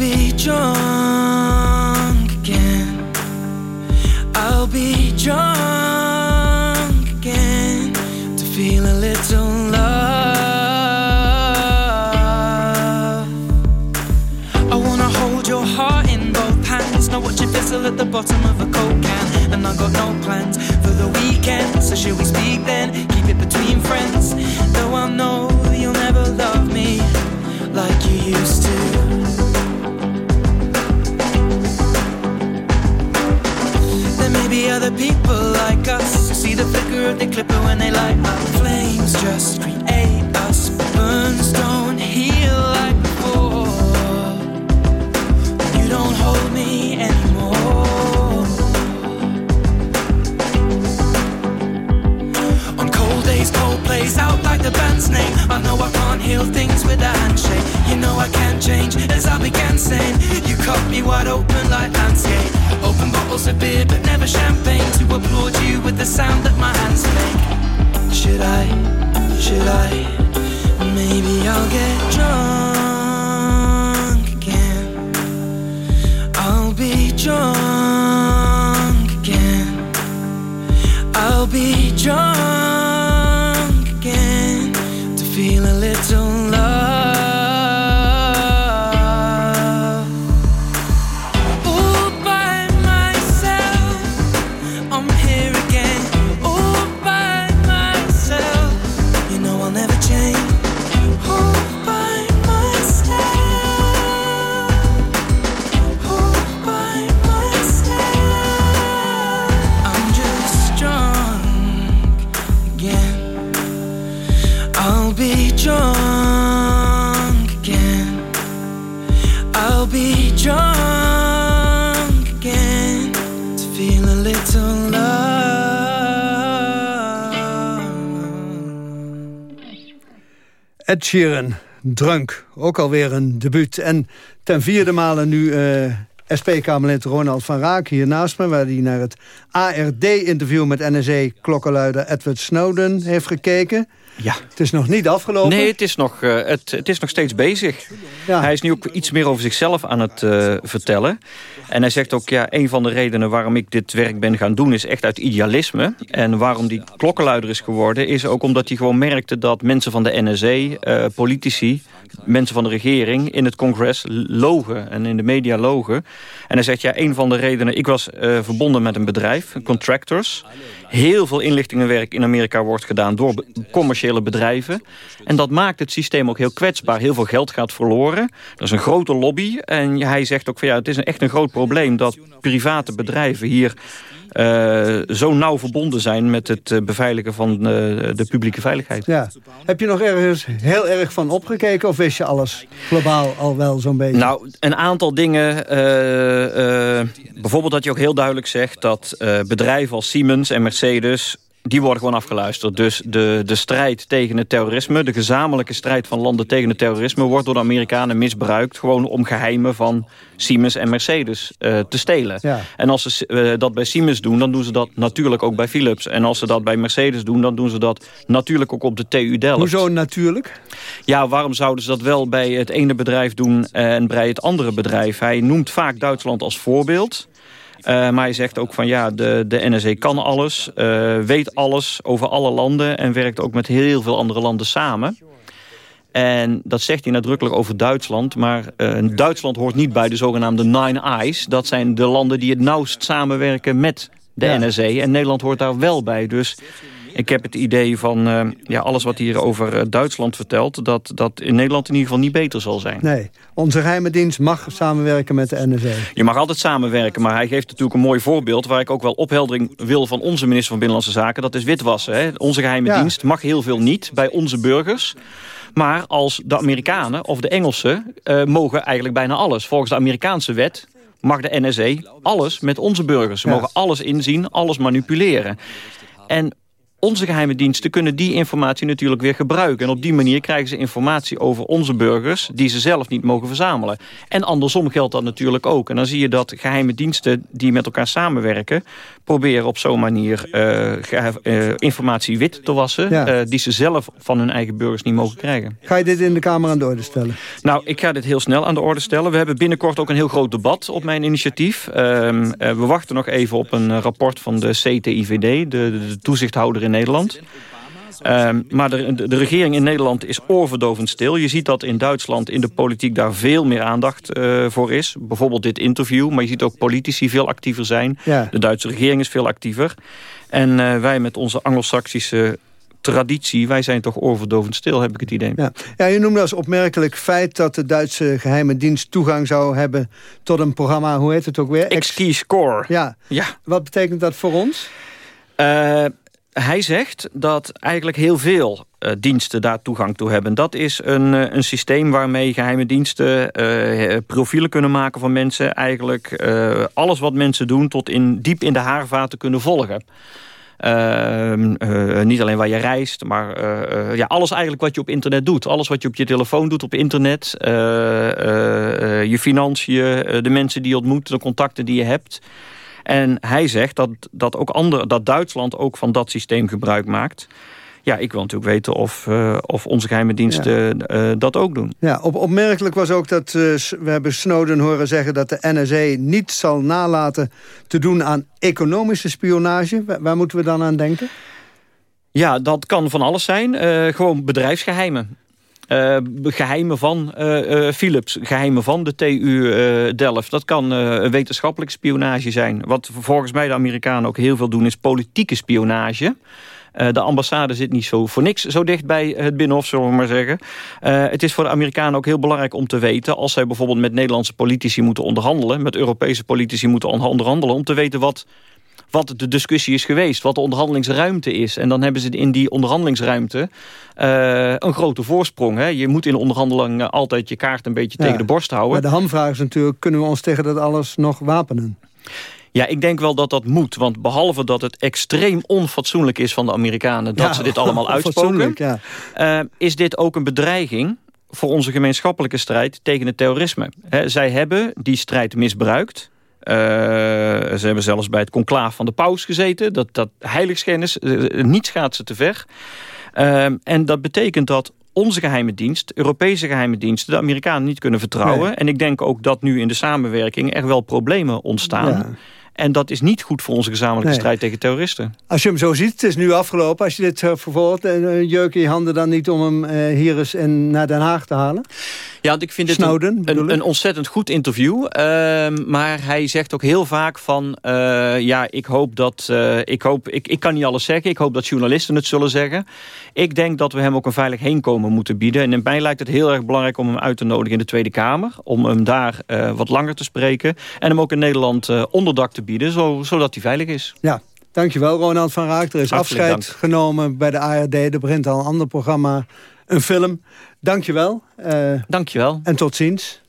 be drunk again. I'll be drunk again to feel a little love. I wanna hold your heart in both hands. Now watch it fizzle at the bottom of a coke can. And I got no plans for the weekend. So should we speak then? Keep it between friends. Though I know you'll never love me like you used to. Other people like us see the flicker of the clipper when they light up. Flames just create us, burns don't heal like before. You don't hold me anymore. On cold days, cold plays out like the band's name. Heal things with a handshake. You know I can't change as I began saying. You cut me wide open like landscape. Open bottles of beer, but never champagne to applaud you with the sound that my hands make. Should I? Should I? Maybe I'll get drunk again. I'll be drunk again. I'll be drunk Ed Sheeran, Drunk, ook alweer een debuut. En ten vierde malen nu eh, SP-Kamerlid Ronald van Raak hier naast me... waar hij naar het ARD-interview met NSE-klokkenluider Edward Snowden heeft gekeken. Ja. Het is nog niet afgelopen. Nee, het is nog, eh, het, het is nog steeds bezig. Hij is nu ook iets meer over zichzelf aan het eh, vertellen. En hij zegt ook, ja, een van de redenen waarom ik dit werk ben gaan doen... is echt uit idealisme. En waarom die klokkenluider is geworden... is ook omdat hij gewoon merkte dat mensen van de NSE, eh, politici... mensen van de regering in het congres logen en in de media logen. En hij zegt, ja, een van de redenen... ik was verbonden met een bedrijf, Contractors. Heel veel inlichtingenwerk in Amerika wordt gedaan door be- bedrijven. En dat maakt het systeem ook heel kwetsbaar. Heel veel geld gaat verloren. Er is een grote lobby. En hij zegt ook van ja, het is echt een groot probleem... dat private bedrijven hier eh, zo nauw verbonden zijn... met het eh, beveiligen van eh, de publieke veiligheid. Ja. Heb je nog ergens heel erg van opgekeken... of wist je alles globaal al wel zo'n beetje? Nou, een aantal dingen. bijvoorbeeld dat je ook heel duidelijk zegt... dat bedrijven als Siemens en Mercedes... die worden gewoon afgeluisterd. Dus de, de strijd tegen het terrorisme... de gezamenlijke strijd van landen tegen het terrorisme... wordt door de Amerikanen misbruikt... gewoon om geheimen van Siemens en Mercedes eh, te stelen. Ja. En als ze eh, dat bij Siemens doen... dan doen ze dat natuurlijk ook bij Philips. En als ze dat bij Mercedes doen... dan doen ze dat natuurlijk ook op de TU Delft. Hoezo natuurlijk? Ja, waarom zouden ze dat wel bij het ene bedrijf doen en bij het andere bedrijf? Hij noemt vaak Duitsland als voorbeeld. Eh, maar hij zegt ook van ja, de, de NSE kan alles, eh, weet alles over alle landen... en werkt ook met heel veel andere landen samen. En dat zegt hij nadrukkelijk over Duitsland. Maar eh, Duitsland hoort niet bij de zogenaamde Nine Eyes. Dat zijn de landen die het nauwst samenwerken met de Ja. NSE. En Nederland hoort daar wel bij. Dus Ik heb het idee van eh, ja, alles wat hij hier over eh, Duitsland vertelt... Dat, dat in Nederland in ieder geval niet beter zal zijn. Nee, onze geheime dienst mag samenwerken met de NSA. Je mag altijd samenwerken, maar hij geeft natuurlijk een mooi voorbeeld... waar ik ook wel opheldering wil van onze minister van Binnenlandse Zaken. Dat is witwassen. Hè? Onze geheime Ja. dienst mag heel veel niet bij onze burgers... Maar als de Amerikanen of de Engelsen eh, mogen eigenlijk bijna alles. Volgens de Amerikaanse wet mag de NSA alles met onze burgers. Ze mogen alles inzien, alles manipuleren. En onze geheime diensten kunnen die informatie natuurlijk weer gebruiken. En op die manier krijgen ze informatie over onze burgers... die ze zelf niet mogen verzamelen. En andersom geldt dat natuurlijk ook. En dan zie je dat geheime diensten die met elkaar samenwerken... proberen op zo'n manier eh, eh, informatie wit te wassen... Ja. eh, die ze zelf van hun eigen burgers niet mogen krijgen. Ga je dit in de Kamer aan de orde stellen? Nou, ik ga dit heel snel aan de orde stellen. We hebben binnenkort ook een heel groot debat op mijn initiatief. Ehm, eh, we wachten nog even op een rapport van de CTIVD, de, de toezichthouder in Nederland. Ehm, maar de, de, de regering in Nederland is oorverdovend stil. Je ziet dat in Duitsland in de politiek daar veel meer aandacht eh, voor is. Bijvoorbeeld dit interview, maar je ziet ook politici veel actiever zijn. Ja. De Duitse regering is veel actiever. En eh, wij met onze anglo-saxische traditie, wij zijn toch oorverdovend stil, heb ik het idee. Ja. ja, je noemde als opmerkelijk feit dat de Duitse geheime dienst toegang zou hebben tot een programma, hoe heet het ook weer? X-Key Score. Ja. ja. Wat betekent dat voor ons? Eh, hij zegt dat eigenlijk heel veel eh, diensten daar toegang toe hebben. Dat is een, eh, een systeem waarmee geheime diensten eh, profielen kunnen maken van mensen. Eigenlijk alles wat mensen doen tot in, diep in de haarvaten kunnen volgen. Ehm, eh, niet alleen waar je reist, maar ja, alles eigenlijk wat je op internet doet. Alles wat je op je telefoon doet op internet. je financiën, de mensen die je ontmoet, de contacten die je hebt. En hij zegt dat, dat, ook andere, dat Duitsland ook van dat systeem gebruik maakt. Ja, ik wil natuurlijk weten of, eh, of onze geheime diensten eh, dat ook doen. Ja, op, opmerkelijk was ook dat eh, we hebben Snowden horen zeggen... dat de NSA niet zal nalaten te doen aan economische spionage. Waar, waar moeten we dan aan denken? Ja, dat kan van alles zijn. Gewoon bedrijfsgeheimen. Eh, geheimen van eh, eh, Philips, geheimen van de TU Delft. Dat kan wetenschappelijk spionage zijn. Wat volgens mij de Amerikanen ook heel veel doen... is politieke spionage. De ambassade zit niet zo voor niks zo dicht bij het Binnenhof, zullen we maar zeggen. Het is voor de Amerikanen ook heel belangrijk om te weten... als zij bijvoorbeeld met Nederlandse politici moeten onderhandelen... met Europese politici moeten onderhandelen... om te weten wat wat de discussie is geweest, wat de onderhandelingsruimte is. En dan hebben ze in die onderhandelingsruimte eh, een grote voorsprong. Hè. Je moet in onderhandelingen altijd je kaart een beetje tegen de borst houden. Maar de hamvraag is natuurlijk, kunnen we ons tegen dat alles nog wapenen? Ja, ik denk wel dat dat moet. Want behalve dat het extreem onfatsoenlijk is van de Amerikanen... dat Ja, ze dit allemaal uitspoken... ja. eh, is dit ook een bedreiging voor onze gemeenschappelijke strijd tegen het terrorisme. Zij hebben die strijd misbruikt. Eh, ze hebben zelfs bij het conclaaf van de paus gezeten. Dat, dat heiligschennis, eh, niets gaat ze te ver. Ehm, en dat betekent dat onze geheime dienst, Europese geheime diensten... de Amerikanen niet kunnen vertrouwen. Nee. En ik denk ook dat nu in de samenwerking er wel problemen ontstaan. Ja. En dat is niet goed voor onze gezamenlijke Nee. strijd tegen terroristen. Als je hem zo ziet, het is nu afgelopen. Als je dit eh, vervolgt, eh, jeuk je je handen dan niet om hem eh, hier eens in, naar Den Haag te halen? Ja, want ik vind dit Snowden, een, een, ontzettend goed interview. Ehm, maar hij zegt ook heel vaak van... eh, ja, ik hoop dat... eh, ik, hoop, ik, ik kan niet alles zeggen. Ik hoop dat journalisten het zullen zeggen. Ik denk dat we hem ook een veilig heenkomen moeten bieden. En in mij lijkt het heel erg belangrijk om hem uit te nodigen in de Tweede Kamer. Om hem daar eh, wat langer te spreken. En hem ook in Nederland eh, onderdak te bieden, zo, zodat hij veilig is. Ja, dankjewel Ronald van Raak. Er is Hartelijk afscheid dank. genomen bij de ARD. Er begint al een ander programma, een film. Dankjewel. Uh, Dankjewel. En tot ziens.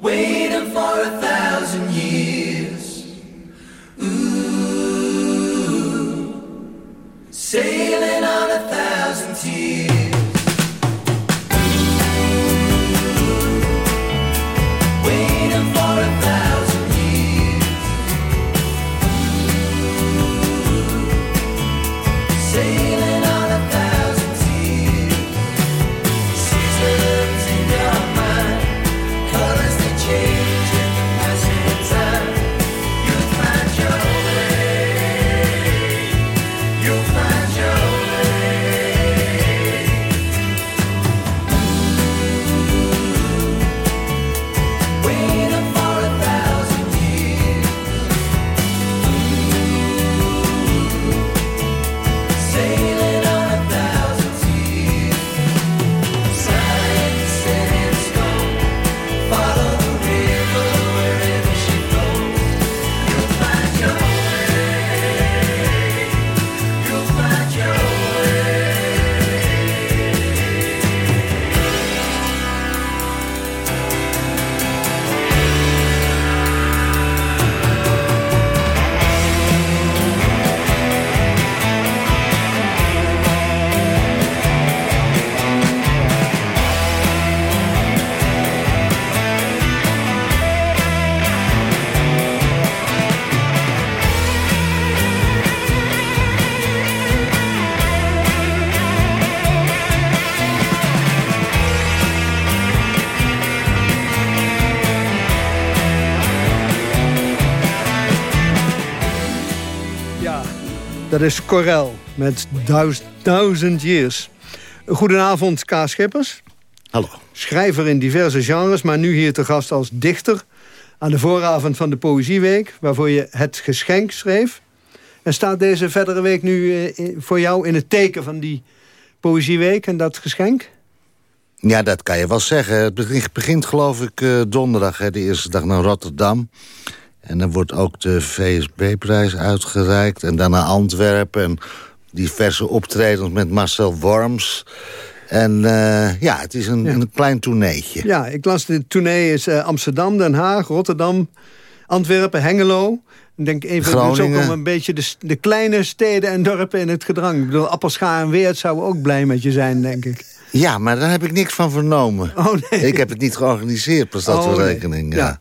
Waiting for a thousand years. Ooh, sailing on a thousand tears. Dat is Corel met Duizend, Thousand Years. Goedenavond, K. Schippers. Hallo. Schrijver in diverse genres, maar nu hier te gast als dichter... aan de vooravond van de Poëzieweek, waarvoor je Het Geschenk schreef. En staat deze verdere week nu eh, voor jou in het teken van die Poëzieweek en dat geschenk? Ja, dat kan je wel zeggen. Het begint, geloof ik eh, donderdag, hè, de eerste dag naar Rotterdam. En dan wordt ook de VSB-prijs uitgereikt. En daarna Antwerpen en diverse optredens met Marcel Worms. En eh, ja, het is een, een klein toerneetje. Ja, ik las de tournee is eh, Amsterdam, Den Haag, Rotterdam, Antwerpen, Hengelo. Ik denk even, dus ook om een beetje de, de kleine steden en dorpen in het gedrang. Ik bedoel, Appelscha en Weert zouden ook blij met je zijn, denk ik. Ja, maar daar heb ik niks van vernomen. Oh, nee. Ik heb het niet georganiseerd, pas dat Oh, voor nee. rekening. Ja. Ja.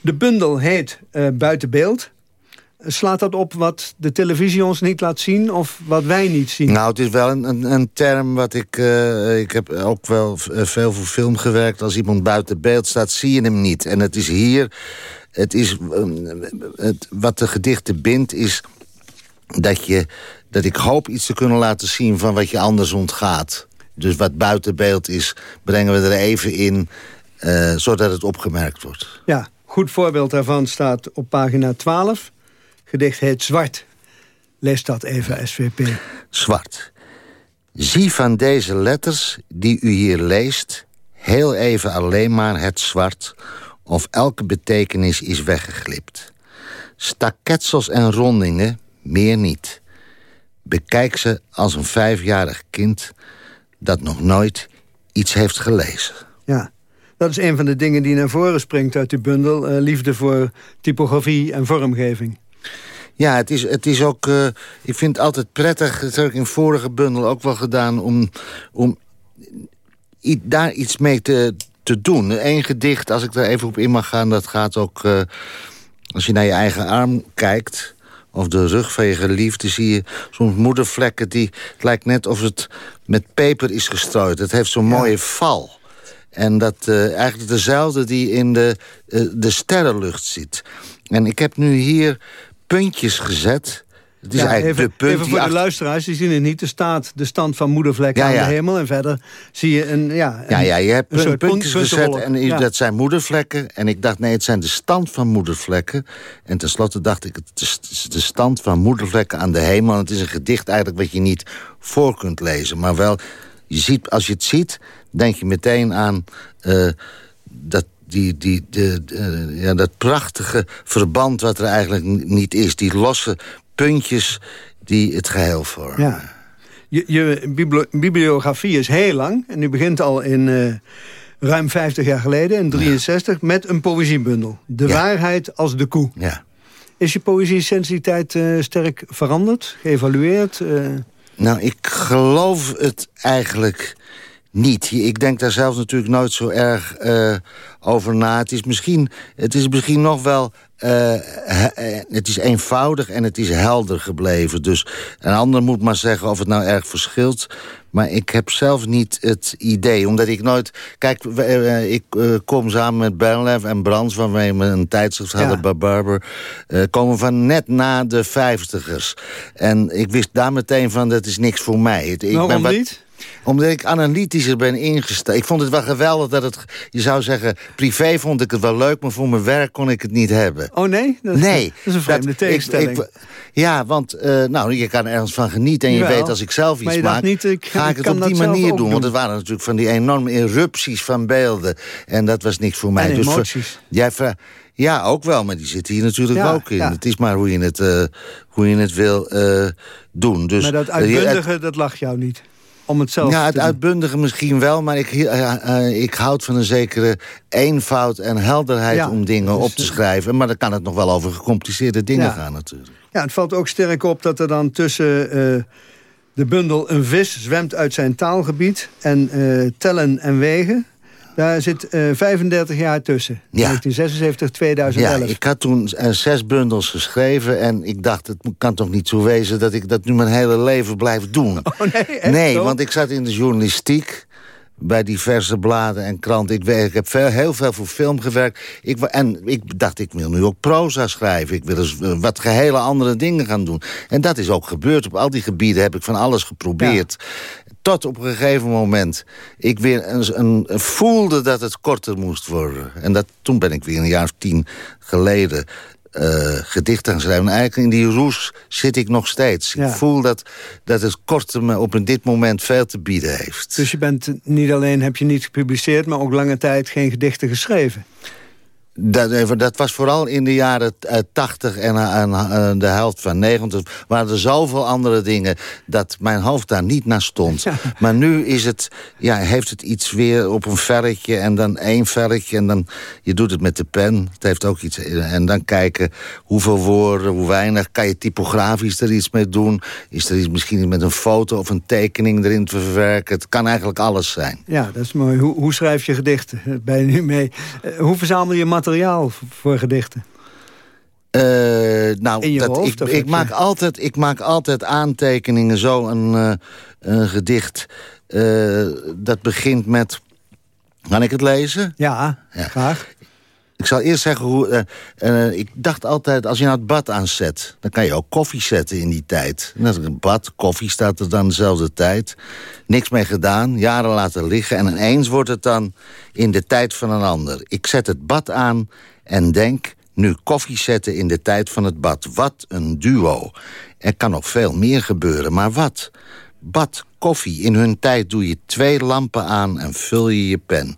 De bundel heet eh, Buiten Beeld. Slaat dat op wat de televisie ons niet laat zien of wat wij niet zien? Nou, het is wel een, een, een term wat ik... eh, ik heb ook wel eh, veel voor film gewerkt. Als iemand buiten beeld staat, zie je hem niet. En het is hier... Het is, eh, het, wat de gedichten bindt, is dat, je, dat ik hoop iets te kunnen laten zien... van wat je anders ontgaat. Dus wat buiten beeld is, brengen we er even in... eh, zodat het opgemerkt wordt. Ja, goed voorbeeld daarvan staat op pagina 12. Gedicht heet Zwart. Lees dat even, SVP. Zwart. Zie van deze letters die u hier leest... heel even alleen maar het zwart... of elke betekenis is weggeglipt. Staketsels en rondingen, meer niet. Bekijk ze als een vijfjarig kind... dat nog nooit iets heeft gelezen. Ja, dat is een van de dingen die naar voren springt uit die bundel. eh, liefde voor typografie en vormgeving. Ja, het is, het is ook... eh, ik vind het altijd prettig, dat heb ik in vorige bundel ook wel gedaan... om, om daar iets mee te, te doen. Eén gedicht, als ik daar even op in mag gaan... dat gaat ook... eh, als je naar je eigen arm kijkt... of de rug van je geliefde... zie je soms moedervlekken die... het lijkt net of het met peper is gestrooid. Het heeft zo'n mooie val. En dat eh, eigenlijk dezelfde die in de, eh, de sterrenlucht zit. En ik heb nu hier puntjes gezet. Het is Ja, eigenlijk even, de punt even die voor de achter- luisteraars, die zien het niet. Er staat de stand van moedervlekken Ja, aan de hemel. En verder zie je een, ja, een- ja, je hebt een puntjes punt- gezet en dat zijn moedervlekken. En ik dacht, nee, het zijn de stand van moedervlekken. En tenslotte dacht ik, het is de stand van moedervlekken aan de hemel. En het is een gedicht eigenlijk wat je niet voor kunt lezen. Maar wel, je ziet, als je het ziet, denk je meteen aan eh, dat, die, die, de, de- ja, dat prachtige verband wat er eigenlijk niet is. Die losse puntjes die het geheel vormen. Ja. Je, je bibli- bibliografie is heel lang. En die begint al in eh, ruim 50 jaar geleden, in 63, met een poëziebundel. De waarheid als de koe. Ja. Is je poëzie sinds die tijd eh, sterk veranderd, geëvalueerd? eh? Nou, ik geloof het eigenlijk niet. Ik denk daar zelf natuurlijk nooit zo erg over na. Het is misschien, het is misschien nog wel... eh, eh, het is eenvoudig en het is helder gebleven. Dus een ander moet maar zeggen of het nou erg verschilt. Maar ik heb zelf niet het idee. Omdat ik nooit... Kijk, eh, ik kom samen met Bernlef en Brands... waarmee we een tijdschrift hadden bij Barber... komen van net na de vijftigers. En ik wist daar meteen van, dat is niks voor mij. Ik ben wat- niet? Omdat ik analytischer ben ingesteld. Ik vond het wel geweldig dat het... Je zou zeggen, privé vond ik het wel leuk... maar voor mijn werk kon ik het niet hebben. Oh nee? Dat, nee. Dat is een vreemde ik- tegenstelling. ik- ja, want eh, nou, je kan ergens van genieten... en je Jawel. weet als ik zelf iets maak... niet, ik- ga ik het op dat die manier doen. Want het waren natuurlijk van die enorme erupties van beelden. En dat was niks voor mij. En Dus voor- emoties. jij ja, ook wel, maar die zitten hier natuurlijk Ja, ook in. ja. Het is maar hoe je het, eh, hoe je het wil eh, doen. Dus, maar dat uitbundige, dat lag jou niet. Om het zelf ja, te het uitbundige misschien wel, maar ik, eh, eh, ik houd van een zekere eenvoud en helderheid Ja, om dingen dus, op te schrijven. Maar dan kan het nog wel over gecompliceerde dingen Ja. gaan natuurlijk. Ja, het valt ook sterk op dat er dan tussen eh, de bundel een vis zwemt uit zijn taalgebied en tellen en wegen. Daar zit eh 35 jaar tussen. Ja. 1976, 2011. Ja, ik had toen eh, zes bundels geschreven en ik dacht, het kan toch niet zo wezen dat ik dat nu mijn hele leven blijf doen. Oh nee, echt nee, zo? want ik zat in de journalistiek. Bij diverse bladen en kranten. Ik, werk, ik heb veel, heel veel voor film gewerkt. Ik, en ik dacht, ik wil nu ook proza schrijven. Ik wil eens eh, wat gehele andere dingen gaan doen. En dat is ook gebeurd. Op al die gebieden heb ik van alles geprobeerd. Tot op een gegeven moment ik weer een, een, voelde dat het korter moest worden. En dat, toen ben ik weer een jaar of tien geleden eh gedichten gaan schrijven. En eigenlijk in die roes zit ik nog steeds. Ja. Ik voel dat, dat het korte me op dit moment veel te bieden heeft. Dus je bent niet alleen, heb je niet gepubliceerd... maar ook lange tijd geen gedichten geschreven. Dat, even- dat was vooral in de jaren eh, 80 en, eh, eh, de helft van 90. Waren er zoveel andere dingen dat mijn hoofd daar niet naar stond. Maar nu is het, ja, heeft het iets weer op een verretje en dan één verretje. En dan, je doet het met de pen. Het heeft ook iets. En dan kijken hoeveel woorden, hoe weinig. Kan je typografisch er iets mee doen? Is er iets misschien met een foto of een tekening erin te verwerken? Het kan eigenlijk alles zijn. Ja, dat is mooi. Hoe, hoe schrijf je gedichten? Ben je nu mee? Eh, hoe verzamel je materiaal v- voor gedichten? Eh, nou, dat, hoofd, ik, je- maak altijd, ik maak altijd aantekeningen, zo een, eh, een gedicht. eh, dat begint met... Kan ik het lezen? Ja, graag. Ik zal eerst zeggen hoe... eh, eh, ik dacht altijd, als je nou het bad aanzet... dan kan je ook koffie zetten in die tijd. Is een bad, koffie staat er dan dezelfde tijd. Niks mee gedaan, jaren laten liggen... en ineens wordt het dan in de tijd van een ander. Ik zet het bad aan en denk... nu koffie zetten in de tijd van het bad. Wat een duo. Er kan nog veel meer gebeuren, maar wat? Bad, koffie, in hun tijd doe je twee lampen aan... en vul je je pen.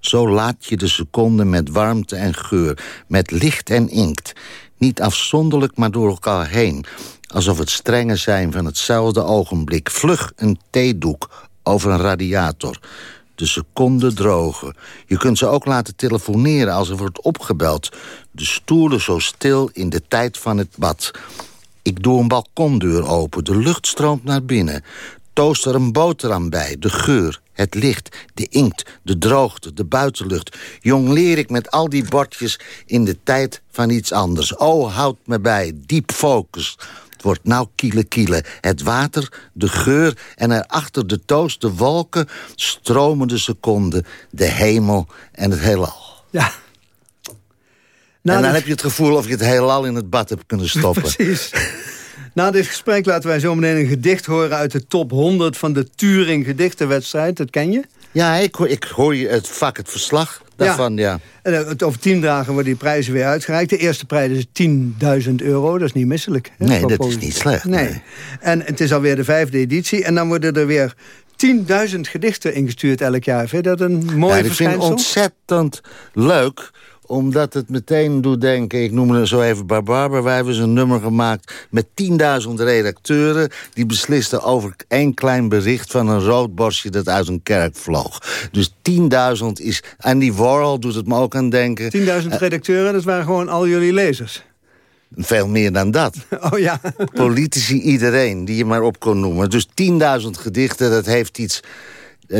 Zo laat je de seconden met warmte en geur, met licht en inkt. Niet afzonderlijk, maar door elkaar heen. Alsof het strengen zijn van hetzelfde ogenblik. Vlug een theedoek over een radiator. De seconden drogen. Je kunt ze ook laten telefoneren als er wordt opgebeld. De stoelen zo stil in de tijd van het bad. Ik doe een balkondeur open, de lucht stroomt naar binnen. Toast er een boterham bij, de geur, het licht, de inkt, de droogte, de buitenlucht. Jong leer ik met al die bordjes in de tijd van iets anders. Oh, houd me bij, diep focus. Het wordt nou kiele kiele. Het water, de geur en erachter de toast, de wolken... stromen de seconden, de hemel en het heelal. Ja. en dan dit- heb je het gevoel of je het heelal in het bad hebt kunnen stoppen. Precies. Na dit gesprek laten wij zo meteen een gedicht horen... uit de top 100 van de Turing gedichtenwedstrijd. Dat ken je? Ja, ik, hoor- ik hoor je het vak, het verslag daarvan, ja. En eh, het- over tien dagen worden die prijzen weer uitgereikt. De eerste prijs is 10.000 euro. Dat is niet misselijk. hè, Nee, dat is niet slecht, Nee. En het is alweer de vijfde editie. En dan worden er weer 10.000 gedichten ingestuurd elk jaar. Vind je dat een mooi ja, ik vind het ontzettend leuk omdat het meteen doet denken... ik noem het zo even Barbarber. Wij hebben een nummer gemaakt met 10.000 redacteuren... die beslisten over één klein bericht van een rood borstje... dat uit een kerk vloog. Dus 10.000 is... En die Warhol doet het me ook aan denken. 10.000 redacteuren, dat waren gewoon al jullie lezers. Veel meer dan dat. Oh ja. Politici, iedereen die je maar op kon noemen. Dus 10.000 gedichten, dat heeft iets...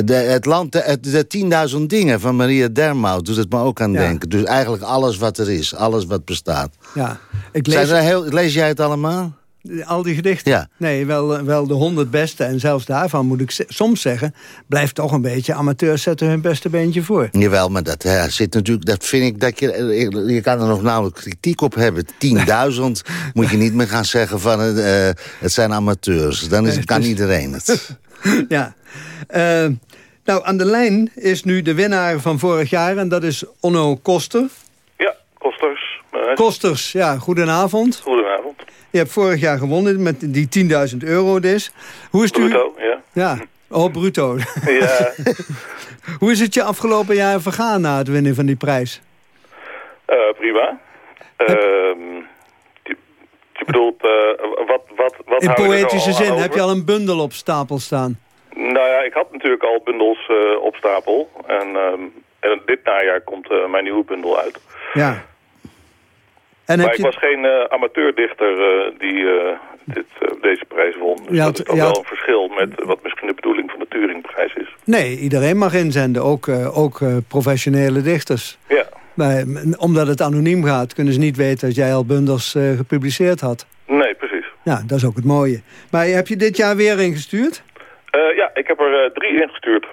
De, het land, de, de 10.000 dingen van Maria Dermout doet het me ook aan Ja. denken. Dus eigenlijk alles wat er is, alles wat bestaat. Ja. Ik Zijn lees er heel, lees jij het allemaal? Al die gedichten. Ja. Nee, wel, wel de 100 beste. En zelfs daarvan moet ik soms zeggen... blijft toch een beetje amateurs zetten hun beste beentje voor. Jawel, maar dat eh, zit natuurlijk, dat vind ik dat je. Je kan er nog nauwelijks kritiek op hebben. 10.000 moet je niet meer gaan zeggen van eh, het zijn amateurs. Dan is, kan iedereen het. ja. Eh, nou, aan de lijn is nu de winnaar van vorig jaar... en dat is Onno Koster. Ja, Kosters. Kosters, ja, goedenavond. Goedenavond. Je hebt vorig jaar gewonnen met die 10.000 euro dus. Hoe is het u... Bruto, ja. Ja, oh, bruto. Ja, Hoe is het je afgelopen jaar vergaan na het winnen van die prijs? eh, prima. Ehm, je, je bedoelt, eh, wat, wat, wat In poëtische aan zin, heb je al een bundel op stapel staan? Nou ja, ik had natuurlijk al bundels eh, op stapel. En, ehm, en dit najaar komt mijn nieuwe bundel uit. Ja. En maar heb ik was geen eh, amateurdichter eh, die eh, dit, deze prijs won. Dus had- dat is dan wel had- een verschil met wat misschien de bedoeling van de Turingprijs is. Nee, iedereen mag inzenden, ook, ook professionele dichters. Ja. Maar, omdat het anoniem gaat, kunnen ze niet weten dat jij al bundels gepubliceerd had. Nee, precies. Ja, dat is ook het mooie. Maar heb je dit jaar weer ingestuurd? Ja, ik heb er eh, drie ingestuurd.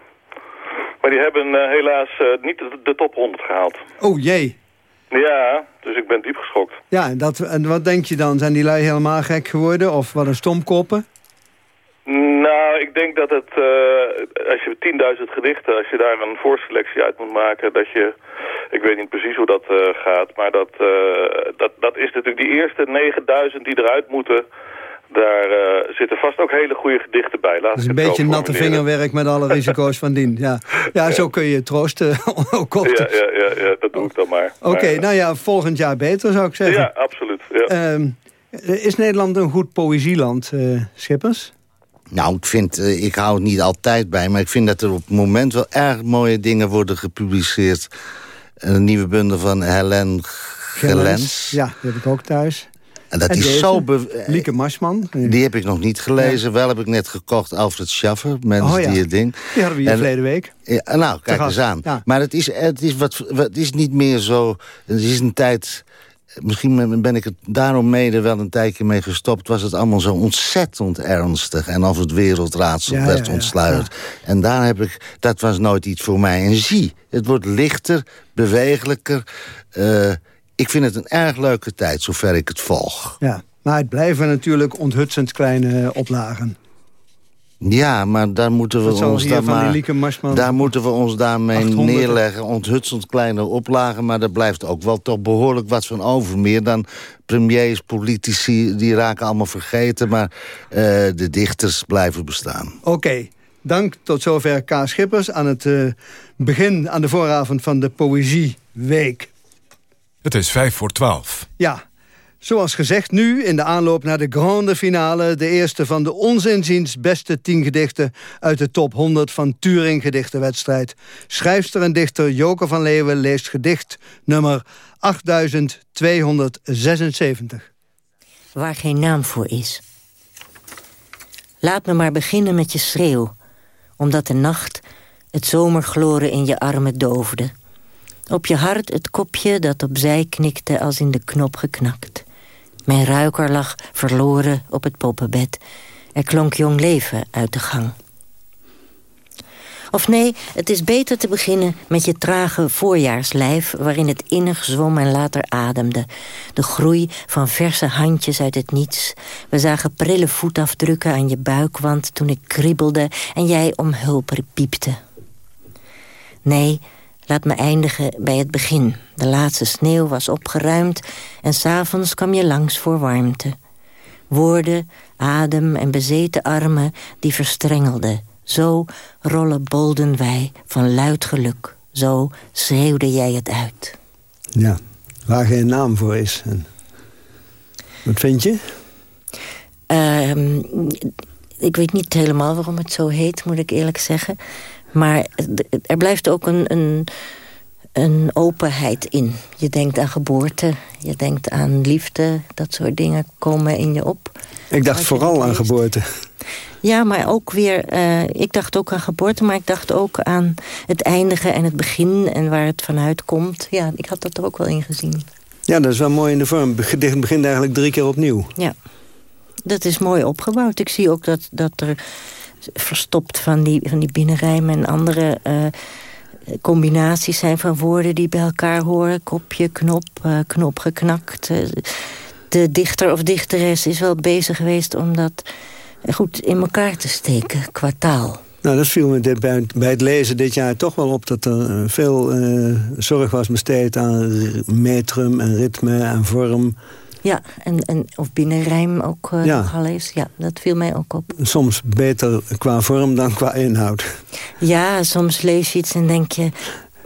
Maar die hebben helaas niet de, de top 100 gehaald. Oh jee. Ja, dus ik ben diep geschokt. Ja, en, dat, en wat denk je dan? Zijn die lui helemaal gek geworden? Of wat een stomkoppen? Nou, ik denk dat het, eh, als je 10.000 gedichten, als je daar een voorselectie uit moet maken, dat je, ik weet niet precies hoe dat eh, gaat, maar dat, eh, dat, dat is natuurlijk die eerste 9.000 die eruit moeten, daar eh, zitten vast ook hele goede gedichten bij. Laat Dat is een beetje natte vingerwerk met alle risico's van dien. Ja, ja zo kun je troosten. ook Ja, ja, ja, ja, dat doe ik dan maar. Oké, Maar, nou ja, volgend jaar beter zou ik zeggen. Ja, absoluut. Ja. Ehm, is Nederland een goed poëzieland, eh, Schippers? Nou, ik vind, eh, ik hou het niet altijd bij, maar ik vind dat er op het moment wel erg mooie dingen worden gepubliceerd. Een nieuwe bundel van Helen Gelens. Ja, die heb ik ook thuis. En dat En is deze? zo... Lieke Marsman. Die heb ik nog niet gelezen. Wel heb ik net gekocht Alfred Schaffer. Mensen Oh ja. die het ding. Die hadden we hier En- verleden week. Ja, nou, kijk eens aan. Maar het is, het, is wat, wat- het is niet meer zo... Het is een tijd... Misschien ben ik het daarom mede wel een tijdje mee gestopt... was het allemaal zo ontzettend ernstig. En of het wereldraadsel Ja, werd ja, ja, ontsluierd. En daar heb ik... Dat was nooit iets voor mij. En zie, het wordt lichter, bewegelijker. Eh, ik vind het een erg leuke tijd, zover ik het volg. Ja, maar het blijven natuurlijk onthutsend kleine eh, oplagen. Ja, maar daar moeten we ons die maar... Daar moeten we ons daarmee 800. neerleggen. Onthutsend kleine oplagen, maar er blijft ook wel toch behoorlijk wat van over. Meer dan premiers, politici, die raken allemaal vergeten. Maar eh, de dichters blijven bestaan. Oké, dank tot zover K. Schippers aan het eh, begin, aan de vooravond van de Poëzieweek. Het is vijf voor twaalf. Ja, zoals gezegd nu in de aanloop naar de grande finale... de eerste van de onzinziens beste tien gedichten... uit de top 100 van Turing Gedichtenwedstrijd. Schrijfster en dichter Joke van Leeuwen leest gedicht nummer 8276. waar geen naam voor is. Laat me maar beginnen met je schreeuw, omdat de nacht het zomergloren in je armen doofde. Op je hart het kopje dat opzij knikte als in de knop geknakt. Mijn ruiker lag verloren op het poppenbed. Er klonk jong leven uit de gang. Of nee, het is beter te beginnen met je trage voorjaarslijf... waarin het innig zwom en later ademde. De groei van verse handjes uit het niets. We zagen prille voetafdrukken aan je buikwand toen ik kriebelde... en jij om hulp piepte. Nee, laat me eindigen bij het begin. De laatste sneeuw was opgeruimd... en s'avonds kwam je langs voor warmte. Woorden, adem en bezeten armen die verstrengelden. Zo rollen bolden wij van luid geluk. Zo schreeuwde jij het uit. Ja, waar geen naam voor is. En wat vind je? Ehm, ik weet niet helemaal waarom het zo heet, moet ik eerlijk zeggen. Maar er blijft ook een, een, een openheid in. Je denkt aan geboorte, je denkt aan liefde. Dat soort dingen komen in je op. Ik dacht vooral aan geboorte. Ja, maar ook weer... eh, ik dacht ook aan geboorte, maar ik dacht ook aan het eindigen en het begin... en waar het vanuit komt. Ja, ik had dat er ook wel in gezien. Ja, dat is wel mooi in de vorm. Het gedicht begint eigenlijk drie keer opnieuw. Ja, dat is mooi opgebouwd. Ik zie ook dat, dat er verstopt van die, van die binnenrijmen en andere eh, combinaties zijn van woorden die bij elkaar horen. Kopje, knop, eh, knop geknakt. Eh, de dichter of dichteres is wel bezig geweest om dat goed in elkaar te steken qua taal. Nou, dat viel me bij, het lezen dit jaar toch wel op... dat er veel zorg was besteed aan metrum en ritme en vorm. Ja, en, en, of binnenrijm ook eh Ja. nogal eens. Ja, dat viel mij ook op. Soms beter qua vorm dan qua inhoud. Ja, soms lees je iets en denk je...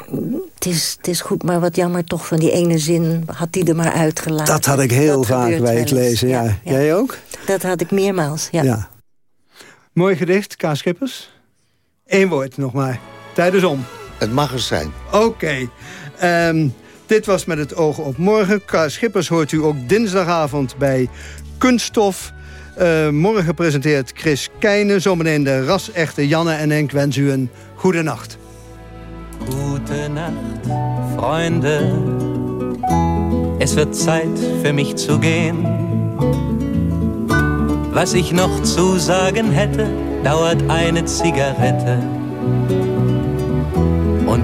"Mm, Het is, het is goed, maar wat jammer toch van die ene zin. Had die er maar uitgelaten. Dat had ik heel Dat vaak bij het lezen, ja. Jij ook? Dat had ik meermaals, ja. Ja. Mooi gedicht, K. Schippers. Eén woord nog maar. Tijd is om. Het mag er zijn. Oké. Ehm, dit was Met het oog op morgen. K. Schippers hoort u ook dinsdagavond bij Kunststof. Eh, morgen presenteert Chris Keijnen. Zometeen de ras-echte Janne en Henk wens u een goede nacht. Gute Nacht, Freunde. Es wird Zeit für mich zu gehen. Was ich noch zu sagen hätte, dauert eine Zigarette.